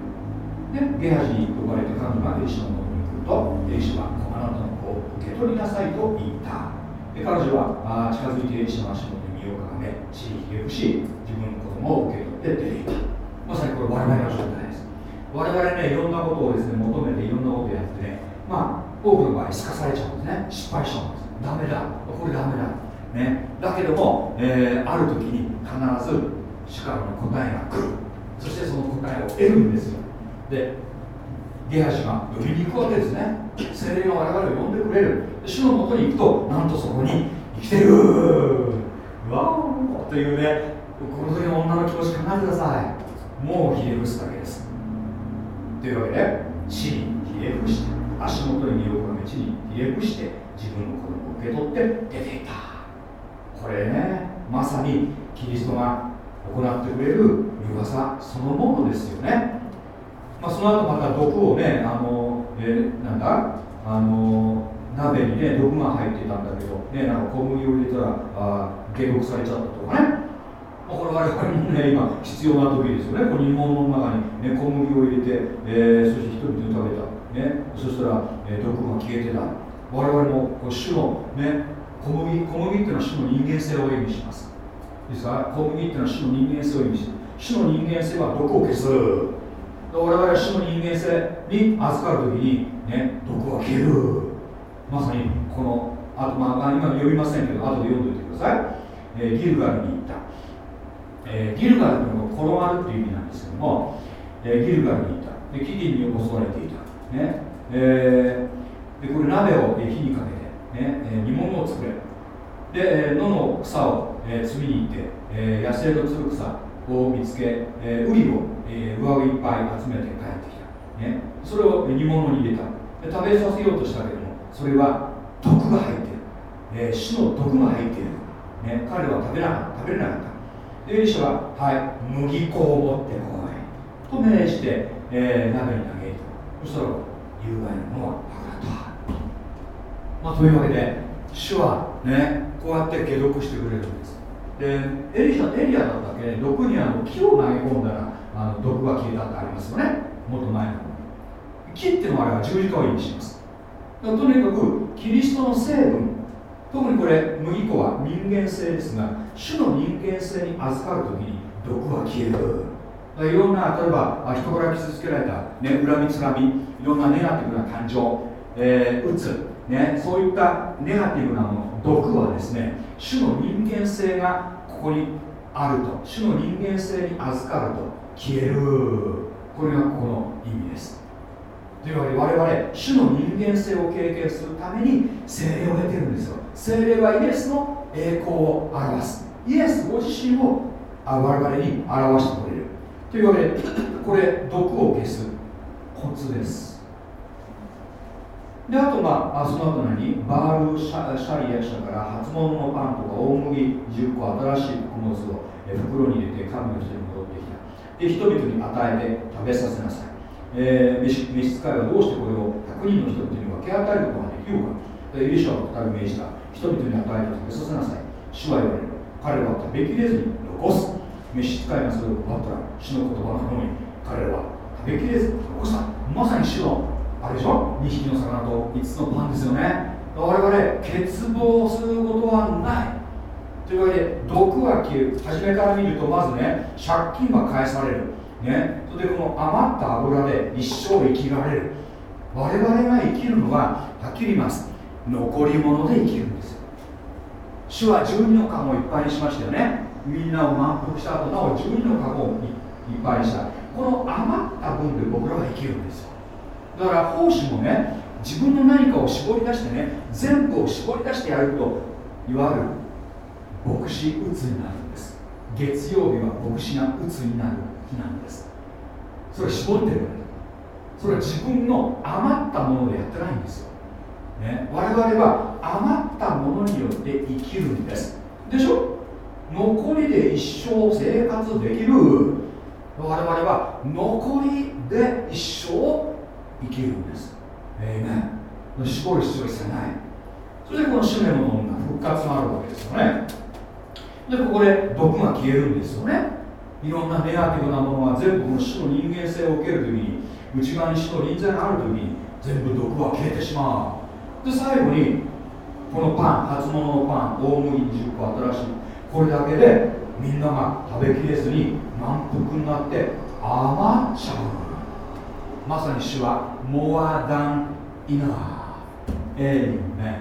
ゲハジに呼ばれて彼女がエリシャのもとに来るとエリシャはあなたの子を受け取りなさいと言った。で彼女はあ近づいてエリシャの足元に身をかがめ血にひれ伏し自分の子供を受け取って出ていた。まさにこれ我々の状態です。我々ねいろんなことをですね求めていろんなことをやってねまあ多くの場合すかされちゃうんですね。失敗しちゃうんです。ダメだ。これダメだ。ね。だけども、えー、ある時に必ず主からの答えが来る。そしてその答えを得るんですよ。でゲハシが呼びに行くわけですね。精霊が我々を呼んでくれる。主のもとに行くとなんとそこに生きてる。わおというねこの時の女の気持ち考えてください。もうひれ伏すだけです。というわけで地にひれ伏して足元に身をかめ地にひれ伏して自分の子供を受け取って出ていった。これねまさにキリストが行ってくれる御業そのものですよね。まあ、その後また毒をねあの、えー、なんだ？あの鍋にね毒が入ってたんだけど、ね、なんか小麦を入れたらあ下毒されちゃったとかね、まあ、これ我々もね今必要な時ですよね。この煮物の中に、ね、小麦を入れて、えー、そして一人で食べた、ね、そしたら、えー、毒が消えてた。我々もこう主の、ね、小麦小麦っていうのは主の人間性を意味します。ですか？小麦っていうのは主の人間性を意味します。主の人間性は毒を消す我々は主の人間性に預かるときに、ね、毒は消える。まさにこのあと、まあ、今読みませんけど後で読んでおいてください、えー、ギルガルに行った、えー、ギルガルというのは転がるっていう意味なんですけども、えー、ギルガルに行った。で木々に襲われていた、ね。えー、でこれ鍋を火にかけて、ね。え煮物を作れ。で野の草を、えー、摘みに行って、えー、野生のつる草を見つけ、えー、ウリを、えー、上着いっぱい集めて帰ってきた、ね、それを煮物に入れた。で食べさせようとしたけどもそれは毒が入っている、えー、死の毒が入っている、ね、彼は食べな食べれなかった。でエリシャは、はい、麦粉を持ってこいと命じて、えー、鍋に投げるとそしたら有害なものはなくなったまあというわけで主はねこうやって解毒してくれるんです。でエリシャエリアだったっけ？毒にあの木を投げ込んだらあの毒が消えたってありますよね。もっと前の木っていうのはあれは十字架を意味します。とにかくキリストの成分特にこれ麦粉は人間性ですが主の人間性に預かるときに毒は消える。いろんな例えば人から傷つけられた、ね、恨みつらみいろんなネガティブな感情、えー、うつ、ね、そういったネガティブなもの毒はですね主の人間性がここにあると。主の人間性に預かると。消える。これがこの意味です。というわけで我々主の人間性を経験するために精霊を得てるんですよ。精霊はイエスの栄光を表す。イエスご自身を我々に表してくれる。というわけでこれ毒を消すコツです。であとまあその後何？バールシャシャリア社から初物のパンとか大麦10個新しい穀物を袋に入れて神の人に戻ってきた。で人々に与えて食べさせなさい、えー、召使いはどうしてこれを100人の人々に分け与えることができようか。エリシャは再び命じた。人々に与えて食べさせなさい。主は言われる。彼らは食べきれずに残す。召使いがそれを奪ったら主の言葉のように彼らは食べきれず残したまさに主のあれでしょ？2匹の魚と5つのパンですよね。我々欠乏することはない。というわけで毒は消える初めから見るとまずね借金は返される。ね。それでこの余った油で一生生きられる。我々が生きるのははっきり言います。残り物で生きるんですよ。主は12の籠をいっぱいにしましたよね。みんなを満腹した後なお12の籠をいっぱいにした。この余った分で僕らは生きるんですよ。だから奉仕もね自分の何かを絞り出してね全部を絞り出してやるといわゆる牧師うつになるんです。月曜日は牧師がうつになる日なんです。それ絞ってるそれは自分の余ったものでやってないんですよ、ね、我々は余ったものによって生きるんです。でしょ？残りで一生生活できる。我々は残りで一生生きるんです。ええね絞る必要性ない。それでこのシュネムの女復活があるわけですよね。でここで毒が消えるんですよね。いろんなネガティブなものが全部この死の人間性を受けるときに内側に死の臨在があるときに全部毒は消えてしまう。で最後にこのパン初物のパン大麦20個新しいこれだけでみんなが食べきれずに満腹になって余っちゃう。まさに主はモアダンイナーエイメ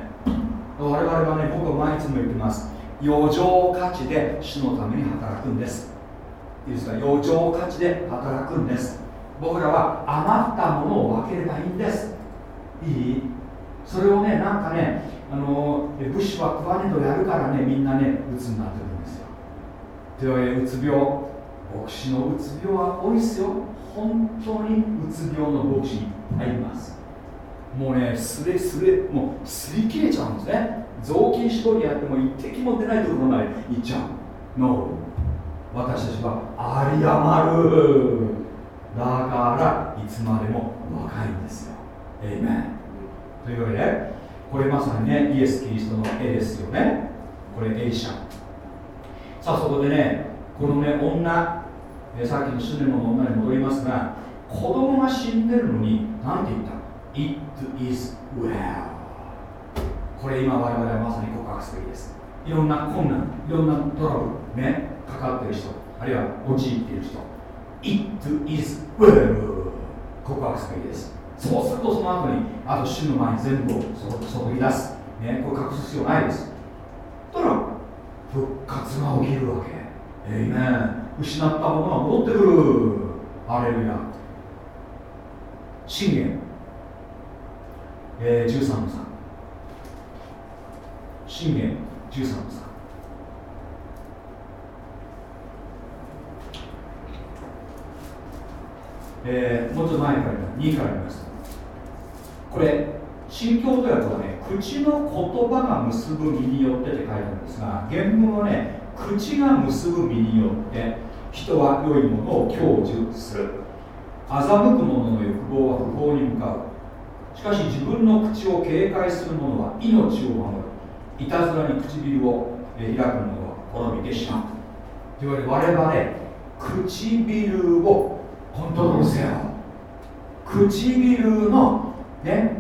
我々はね僕は毎日も言ってます。余剰価値で主のために働くんです。いいですか？余剰価値で働くんです。僕らは余ったものを分ければいいんです。いい？それをねなんかねあの武士は食わねえとやるからねみんなね鬱になってるんですよ。というわけでうつ病。牧師のうつ病は多いですよ。本当にうつ病の牧師いっぱいいます。もうねすれすれもうすり切れちゃうんですね。雑巾絞りやっても一滴も出ないところまで。行っちゃう。の私たちは有り余る。だからいつまでも若いんですよ。エイメンというわけでこれまさにねイエス・キリストの絵ですよね。これエリシャ。さあそこでねこのね女えさっきのシュネモの女に戻りますが子供が死んでるのに何て言った ?It is well. これ今我々はまさに告白すべきです。いろんな困難いろんなトラブルねかかってる人あるいは陥っている人。It is well. 告白すべきです。そうするとその後にあと死の前に全部を注ぎ出す、ね、これ隠す必要ないです。たら復活が起きるわけ。えいめ失ったものが戻ってくる。アレルヤ。信玄、えー、13の3信玄13の3えー、もうちょっと前から2から見ます。これ新教徒訳はね口の言葉が結ぶ身によってって書いてあるんですが原文はね口が結ぶ身によって人は良いものを享受する。欺く者の欲望は不法に向かう。しかし自分の口を警戒する者は命を守る。いたずらに唇を開く者は滅びてしまう。といわけで我々唇をコントロールせよ。唇のね、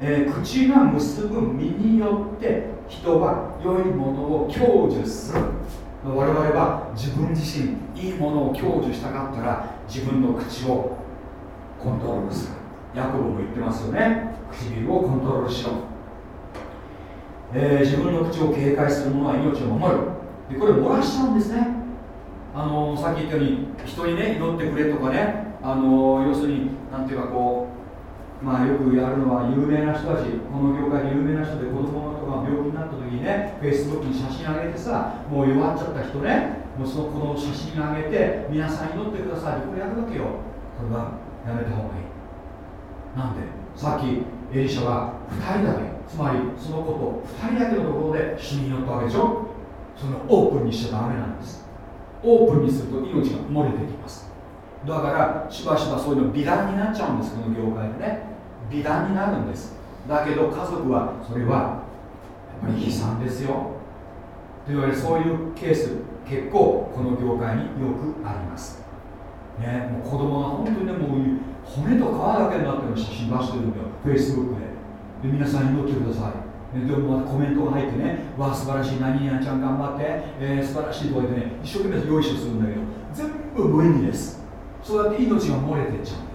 えー、口が結ぶ身によって人は良いものを享受する。我々は自分自身いいものを享受したかったら自分の口をコントロールする。ヤコブも言ってますよね。唇をコントロールしろ、えー、自分の口を警戒する者は命を守る。でこれ漏らしちゃうんですね。あのさっき言ったように人にね祈ってくれとかね。あの要するになんていうかこうまあよくやるのは有名な人たちこの業界で有名な人で子供とか病気になった時にねフェイスブックに写真あげてさもう弱っちゃった人ねもうそのこの写真あげて皆さん祈ってください。これやるわけよ。これはやめた方がいい。なんで？さっきエリシャは2人だけ。つまりそのこと2人だけのところで死に祈ったわけでしょ？そのオープンにしちゃダメなんです。オープンにすると命が漏れてきます。だからしばしばそういうの美談になっちゃうんです。この業界でね。美談になるんです。だけど家族はそれはやっぱり悲惨ですよ。というわけでそういうケース結構この業界によくあります。ねもう子供が本当にねもう骨と皮だけになってる写真出してるんだよ。フェイスブックで。で皆さん祈ってください。でもまたコメントが入ってねわあ素晴らしい何々ちゃん頑張って、えー、素晴らしいとか言ってね一生懸命用意しするんだけど全部無意味です。そうやって命が漏れてっちゃう。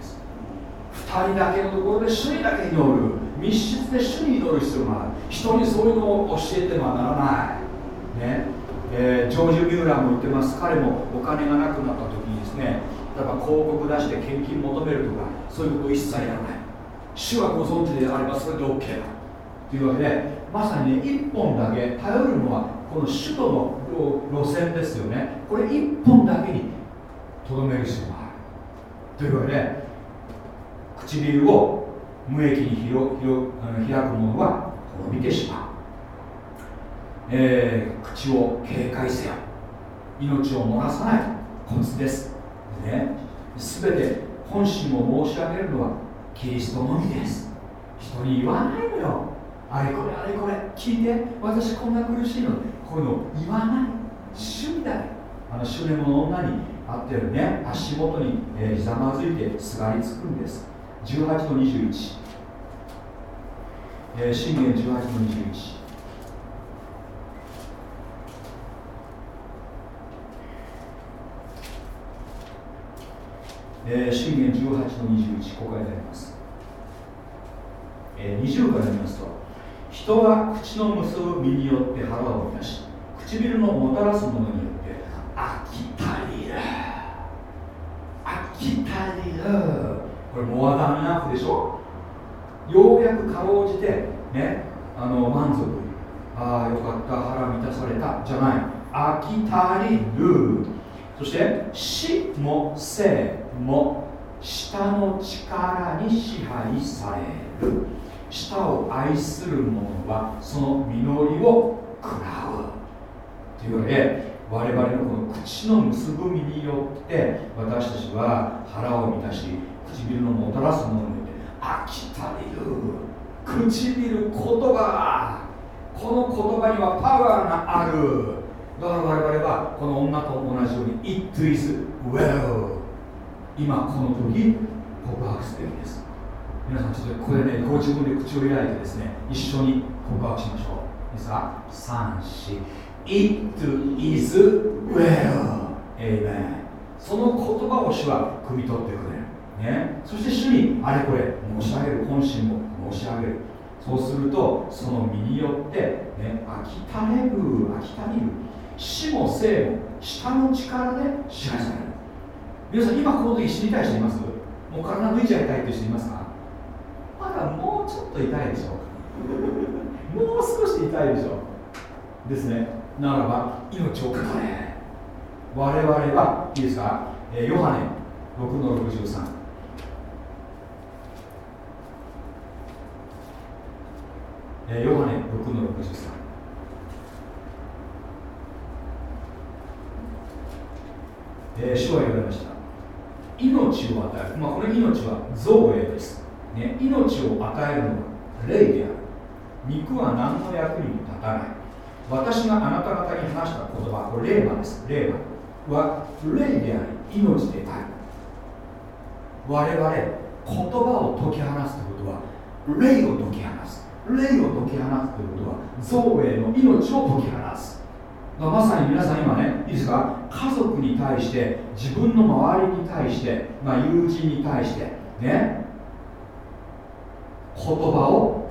人だけのところで主にだけ祈る。密室で主に祈る必要がある。人にそういうのを教えてはならない。ね。えー、ジョージ・ミューラーも言ってます。彼もお金がなくなった時にですね例えば広告出して献金求めるとかそういうことを一切やらない。主はご存知であればそれで OK だ。というわけでまさにね一本だけ頼るのはこの首都の路線ですよね。これ一本だけにとどめる必要がある。というわけで唇を無益に広広開くものは滅びてしまう、えー、口を警戒せよ。命を漏らさない。コツです。ね全て本心を申し上げるのはキリストのみです。人に言わないのよ。あれこれあれこれ。聞いて。私こんな苦しいの。こういうの言わない。主みたいあの主年の女に会ってるね。足元に、ひざまずいてすがりつくんです。18と21、えー、信玄18と21えー、信玄18の21ここ書いてあります、えー、20から見ますと人は口の結ぶ身によって腹を満たし唇のもたらすものによって飽きたりる。飽きたりる。これモアダンナフでしょようやくかろうじてねあの満足。ああよかった腹満たされたじゃない。飽きたりるそして死も生も下の力に支配される。舌を愛する者はその実りを食らう。というわけで我々のこの口の結ぶ身によって私たちは腹を満たし唇のもたらす。ものによって飽きたりる。唇言葉この言葉にはパワーがある。だから我々はこの女と同じように It is well 今この時告白すべきです皆さんちょっとこれねご自分で口を開いてですね一緒に告白しましょういいですか三四 It is well Amen その言葉を主は汲み取ってくれ、ね、そして主にあれこれ申し上げる本心も申し上げる。そうするとその身によって、ね、飽きたれる飽きたりる。死も生も下の力で支配される。皆さん今この時死にたい人います？もう体抜いちゃいたいって人いますか？まだもうちょっと痛いでしょう もう少し痛いでしょう。ですね。ならば命をかかれ我々はいいですか、えー、ヨハネ6の63えー、ヨハネ6の63えー、主は言われました。命を与える、まあ、この命は造営です、ね、命を与えるのは霊である。肉は何の役にも立たない。私があなた方に話した言葉これ霊魔です。霊魔は霊であり命である。我々言葉を解き放つということは霊を解き放つ。霊を解き放つということは造営の命を解き放つまさに皆さん今ねいいですか？家族に対して自分の周りに対して、まあ、友人に対してね言葉を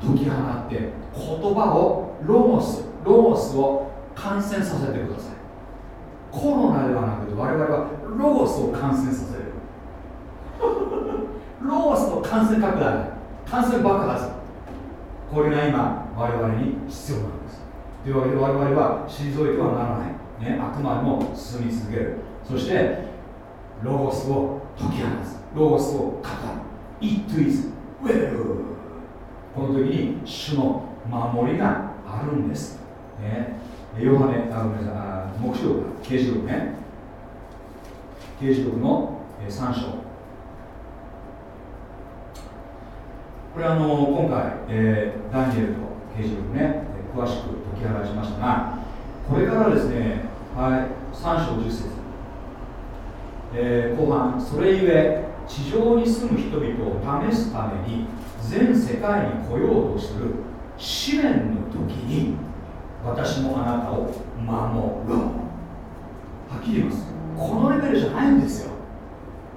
解き放って言葉をロモスロモスを感染させてください。コロナではなくて我々はロゴスを感染させる。ロゴスの感染拡大感染爆発。これが今我々に必要なんです。というわけで我々は退いてはならない、ね、あくまでも進み続ける。そしてロゴスを解き放つ。ロゴスを語る。It is well. この時に主の守りがあるんです、ね、ヨハネあごめんなさい。目視録刑事録ね。刑事録の3章。これあの今回、えー、ダニエルと刑事録ね詳しく解き放ちましたがこれからですね、はい、3章10節、えー、後半それゆえ地上に住む人々を試すために全世界に来ようとする試練の時に私もあなたを守ろう。はっきり言います。このレベルじゃないんですよ。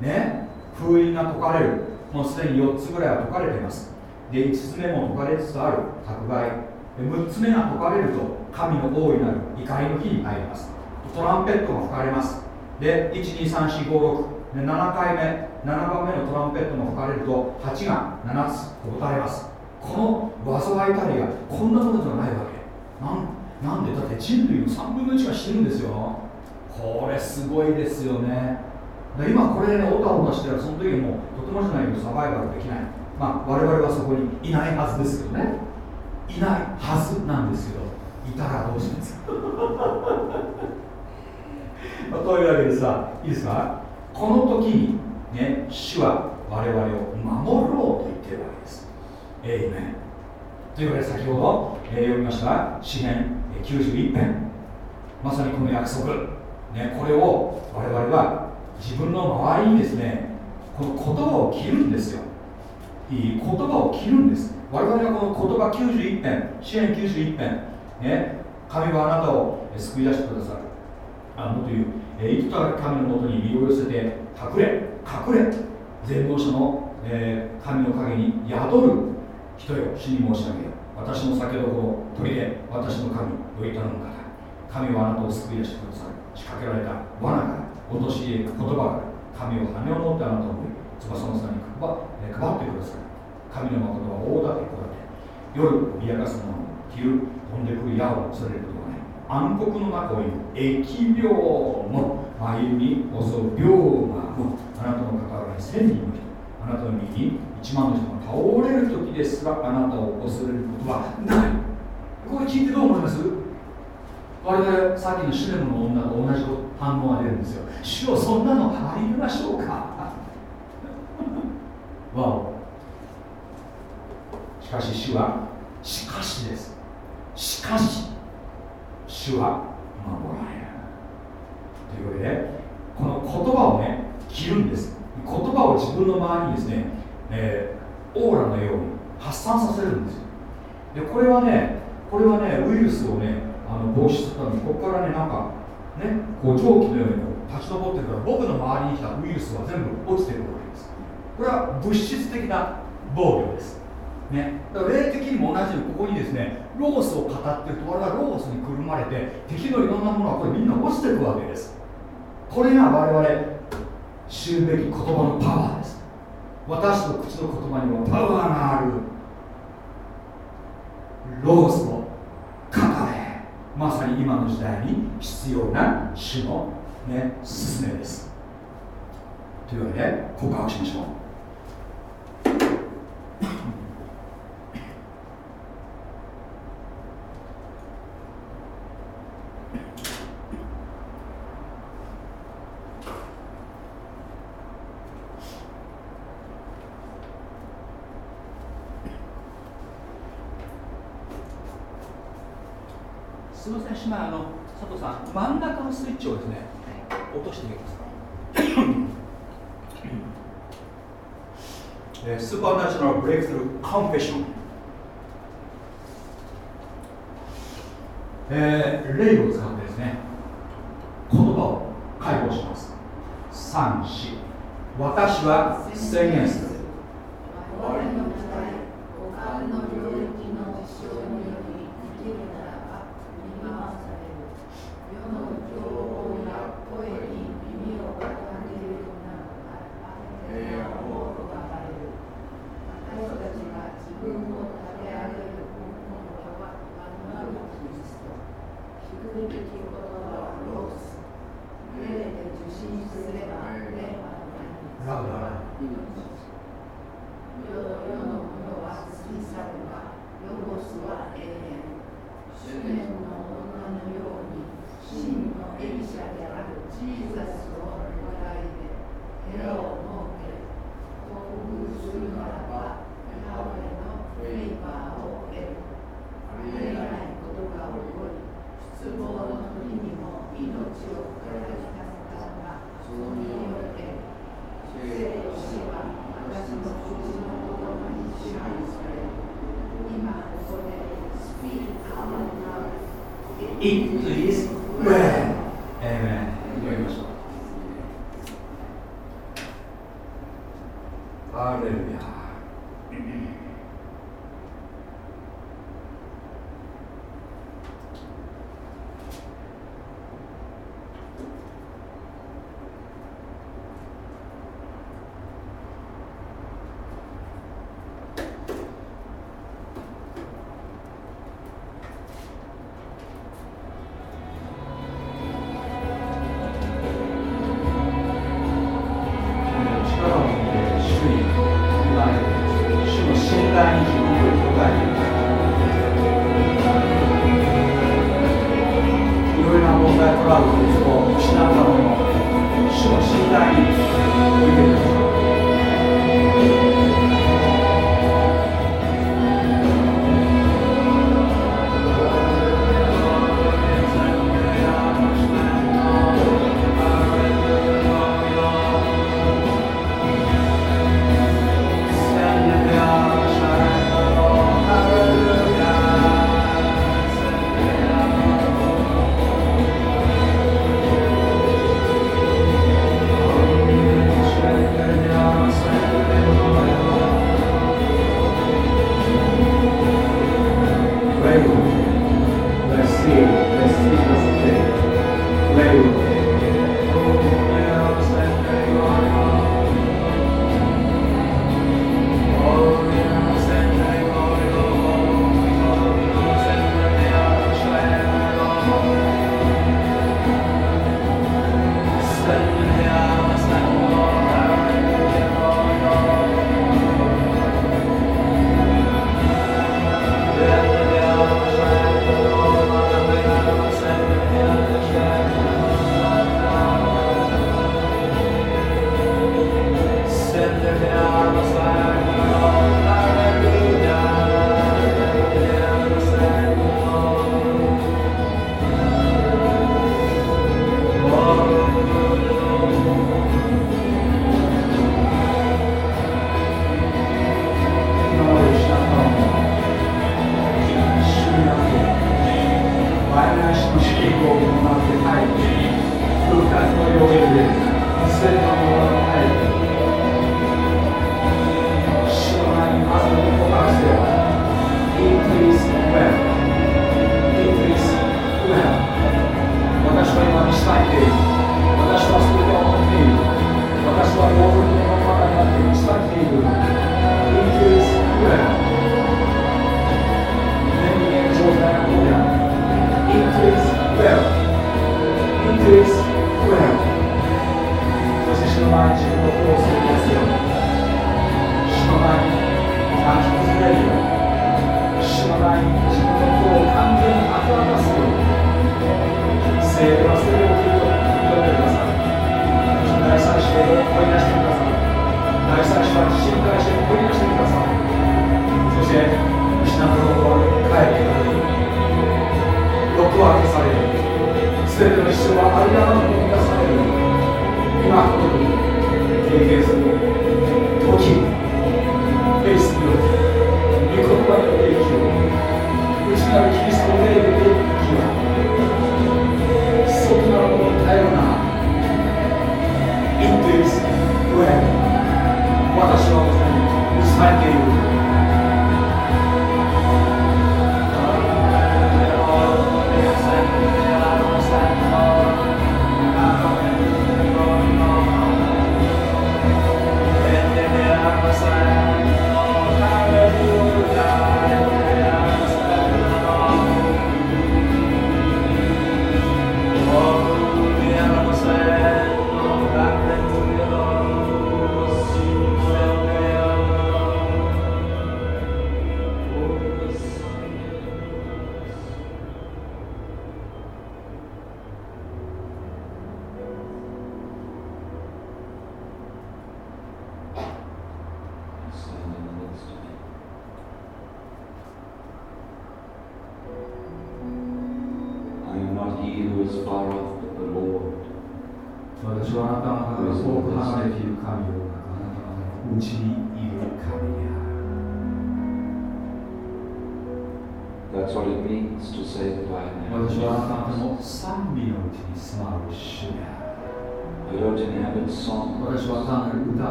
ね。封印が解かれる。もうすでに4つぐらいは解かれています。で5つ目も解かれつつある。迫害。6つ目が解かれると神の大いなる怒りの日に入ります。トランペットが吹かれます。で1234567回目。7番目のトランペットが吹かれると8が7つ飛ばれます。この災いたりがこんなものではないわけ。なんなんで？だって人類の3分の1が死ぬんですよ。これすごいですよね。今これでねおたおたしてたらその時もとてもじゃないけどサバイバルできない。まあ我々はそこにいないはずですよね。いないはずなんですけどいたらどうします？か、というわけでさいいですか？この時にね主は我々を守ろうと言ってるわけです。えいめというわけで先ほど、えー、読みました。詩篇91編。まさにこの約束、ね、これを我々は自分の周りにですねこの言葉を切るんですよ。いい言葉を切るんです。我々はこの言葉91編支援91編ね神はあなたを救い出してくださる。あもっと言う、えー、いつた神のもとに身を寄せて隠れ隠れ全能者の、えー、神の陰に宿る人よ主に申し上げよ。私の酒どころ砦私の神といったの方。神はあなたを救い出してくださる。仕掛けられた罠から陥れた言葉から神を羽を持ってあなたを翼の下に配ってください。神の誠は大だけこだて夜脅かす者昼飛んでくる矢を恐れることがない。暗黒の中を行く疫病も真昼に襲う病魔もあなたの傍らに千人の人あなたの右に一万の人が倒れる時ですらあなたを恐れることはない。これ聞いてどう思います？我々さっきのシュレムの女と同じ反応が出るんですよ。主をそんなの入りましょうか。わお。しかし主はしかしです。しかし主は守られる。というわけでこの言葉をね切るんです。言葉を自分の周りにですね、えー、オーラのように発散させるんですよ。でこれはねこれはねウイルスをねあの防止するためにここからねなんかねこう蒸気のように立ち上ってるから僕の周りに来たウイルスは全部落ちてるわけです。これは物質的な防御です。ね、だから霊的にも同じようにここにですねロゴスを語ってると我々はロゴスにくるまれて敵のいろんなものがこれみんな落ちていくわけです。これが我々知るべき言葉のパワーです。私の口の言葉にもパワーがあるロゴスを語れ。まさに今の時代に必要な種のね勧めです。というわけで告白しましょう。たちのブレイクするコンフェッション、えー、霊を使ってですね。言葉を解放します。三四。私は宣言する。世の情報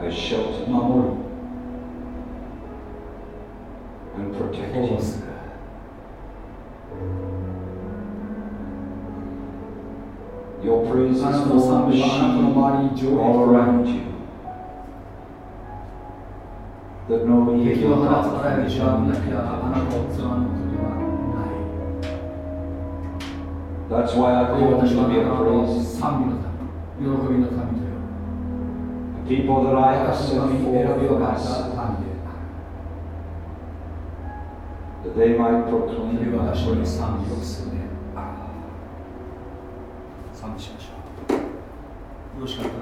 I shelter my mother and protect you. Your praises will be all around you. That no evil has That's why I call you to be a praise. リポドライハシの選びを出した民である。That they might proclaim 私に賛美をするね。あ賛しましょう。よろしかった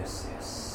Yes, yes.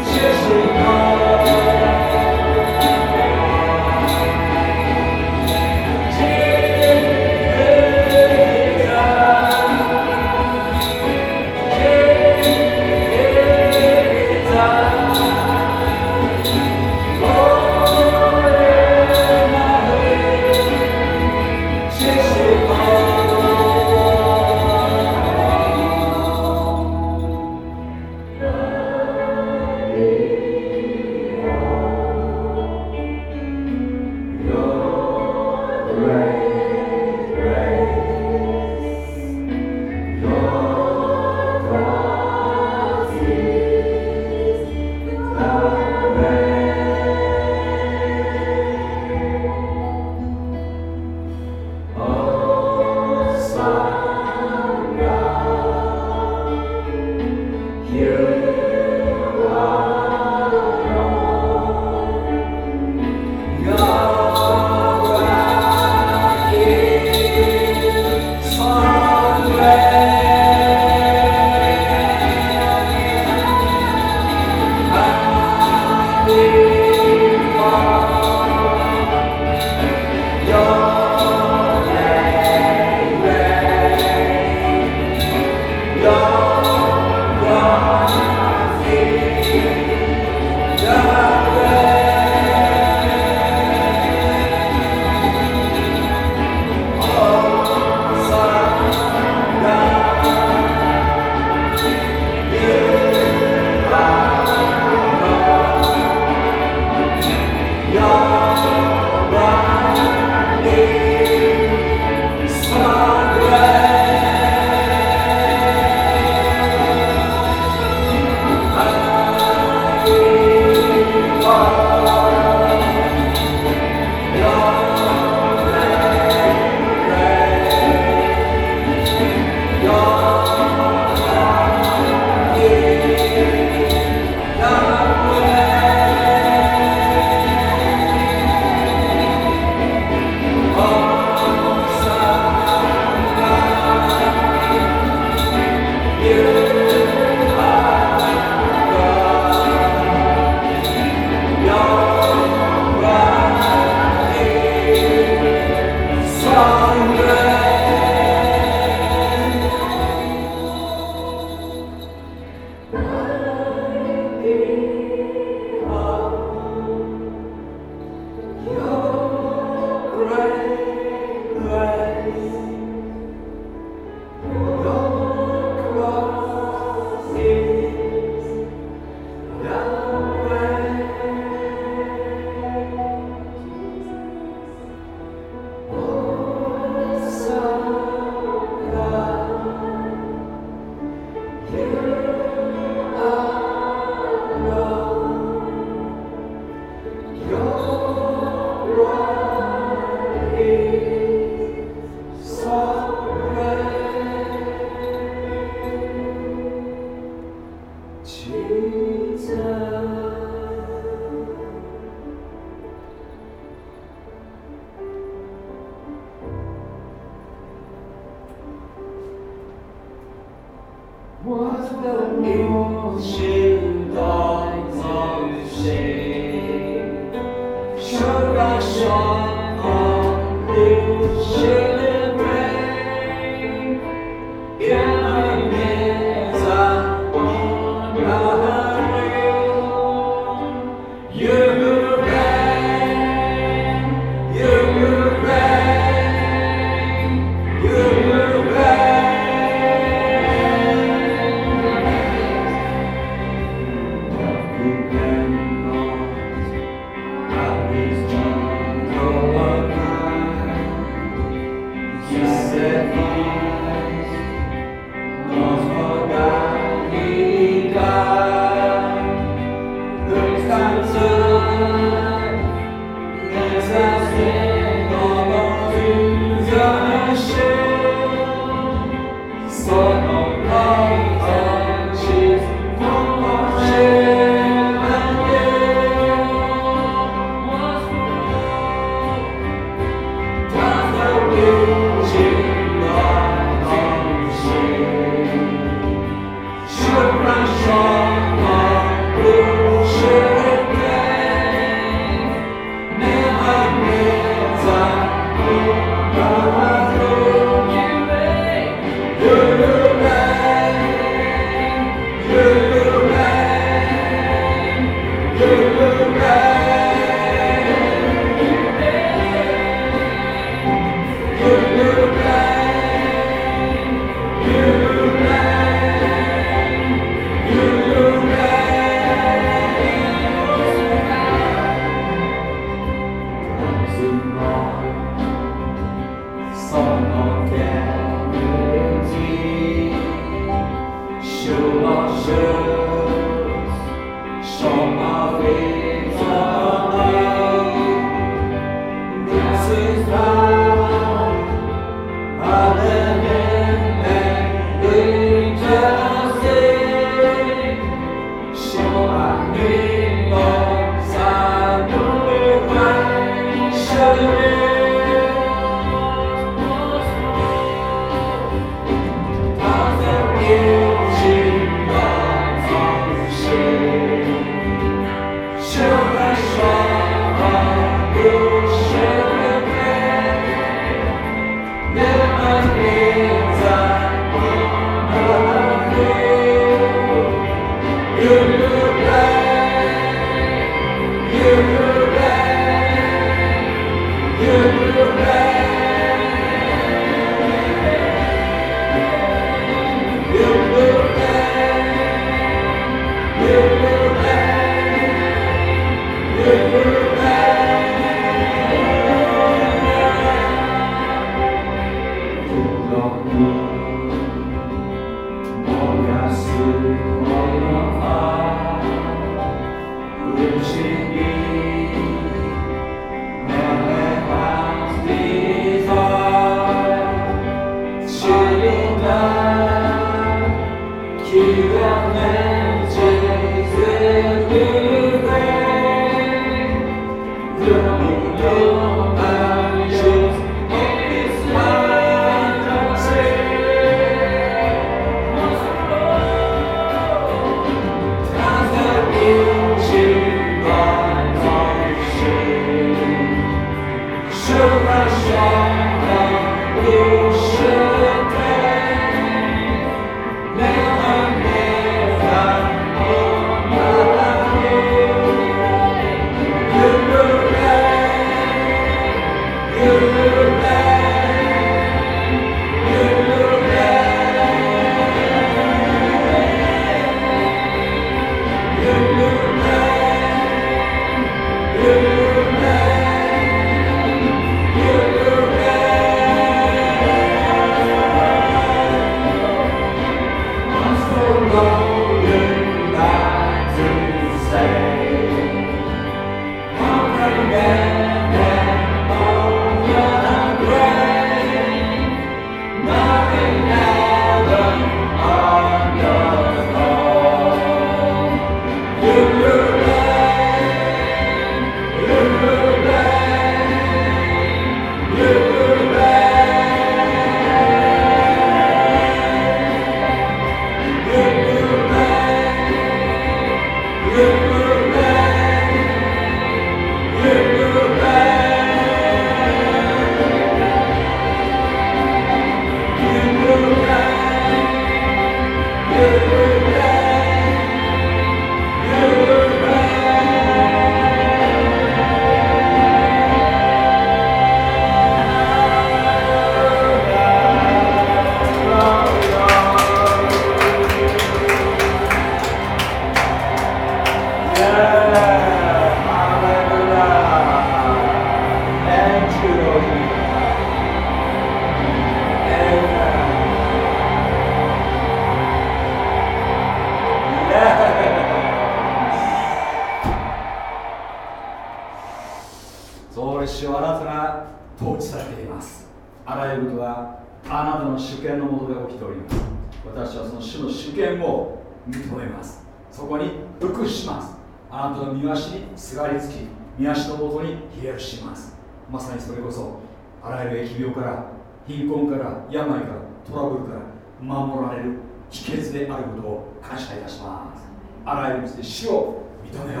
あらゆる道で死を認めよ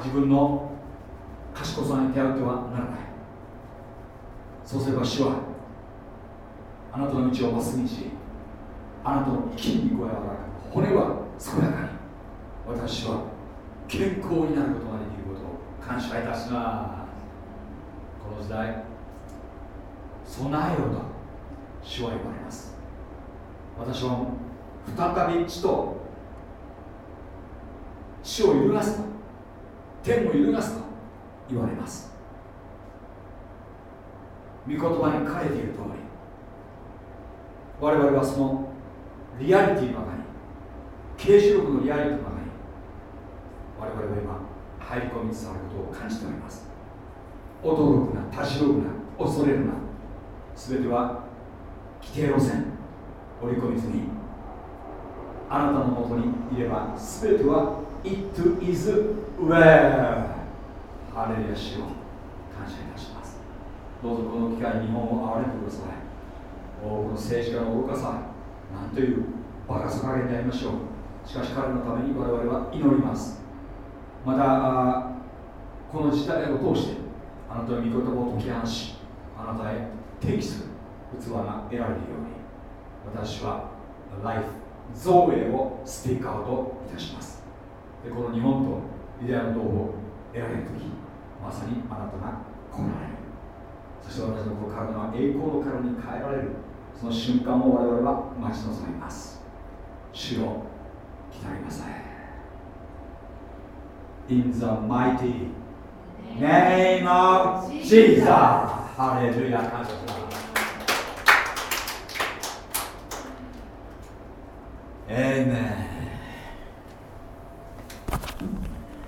う。自分の賢さに頼ってはならない。そうすれば死はあなたの道をまっすぐにしあなたの筋肉は柔らかく骨は健やかに。私は健康になることができることを感謝いたします。この時代備えよと主は言われます。私は再び地と地を揺るがすと天を揺るがすと言われます。御言葉に書かれている通り我々はそのリアリティの中に啓示録のリアリティの中に我々は今入り込みつつあることを感じております。驚くなたじろぐな恐れるな。全ては規定路線織り込みずにあなたのもとにいれば全ては It is well. ハレルヤ主を感謝いたします。どうぞこの機会に日本を憐れんでください。多くの政治家の愚かさなんというバカさ加減でありましょう。しかし彼のために我々は祈ります。またこの時代を通してあなたの御言葉を解き放しあなたへ適する。器が得られるように私はライフ造営をスピーカーといたします。でこの日本とユダヤの道を得られる時まさにあなたが来られるそして私のこの体は栄光の体に変えられるその瞬間を我々は待ち望みます。主を来たりません In the mighty name of Jesus. ハレルヤ感謝します。Amen.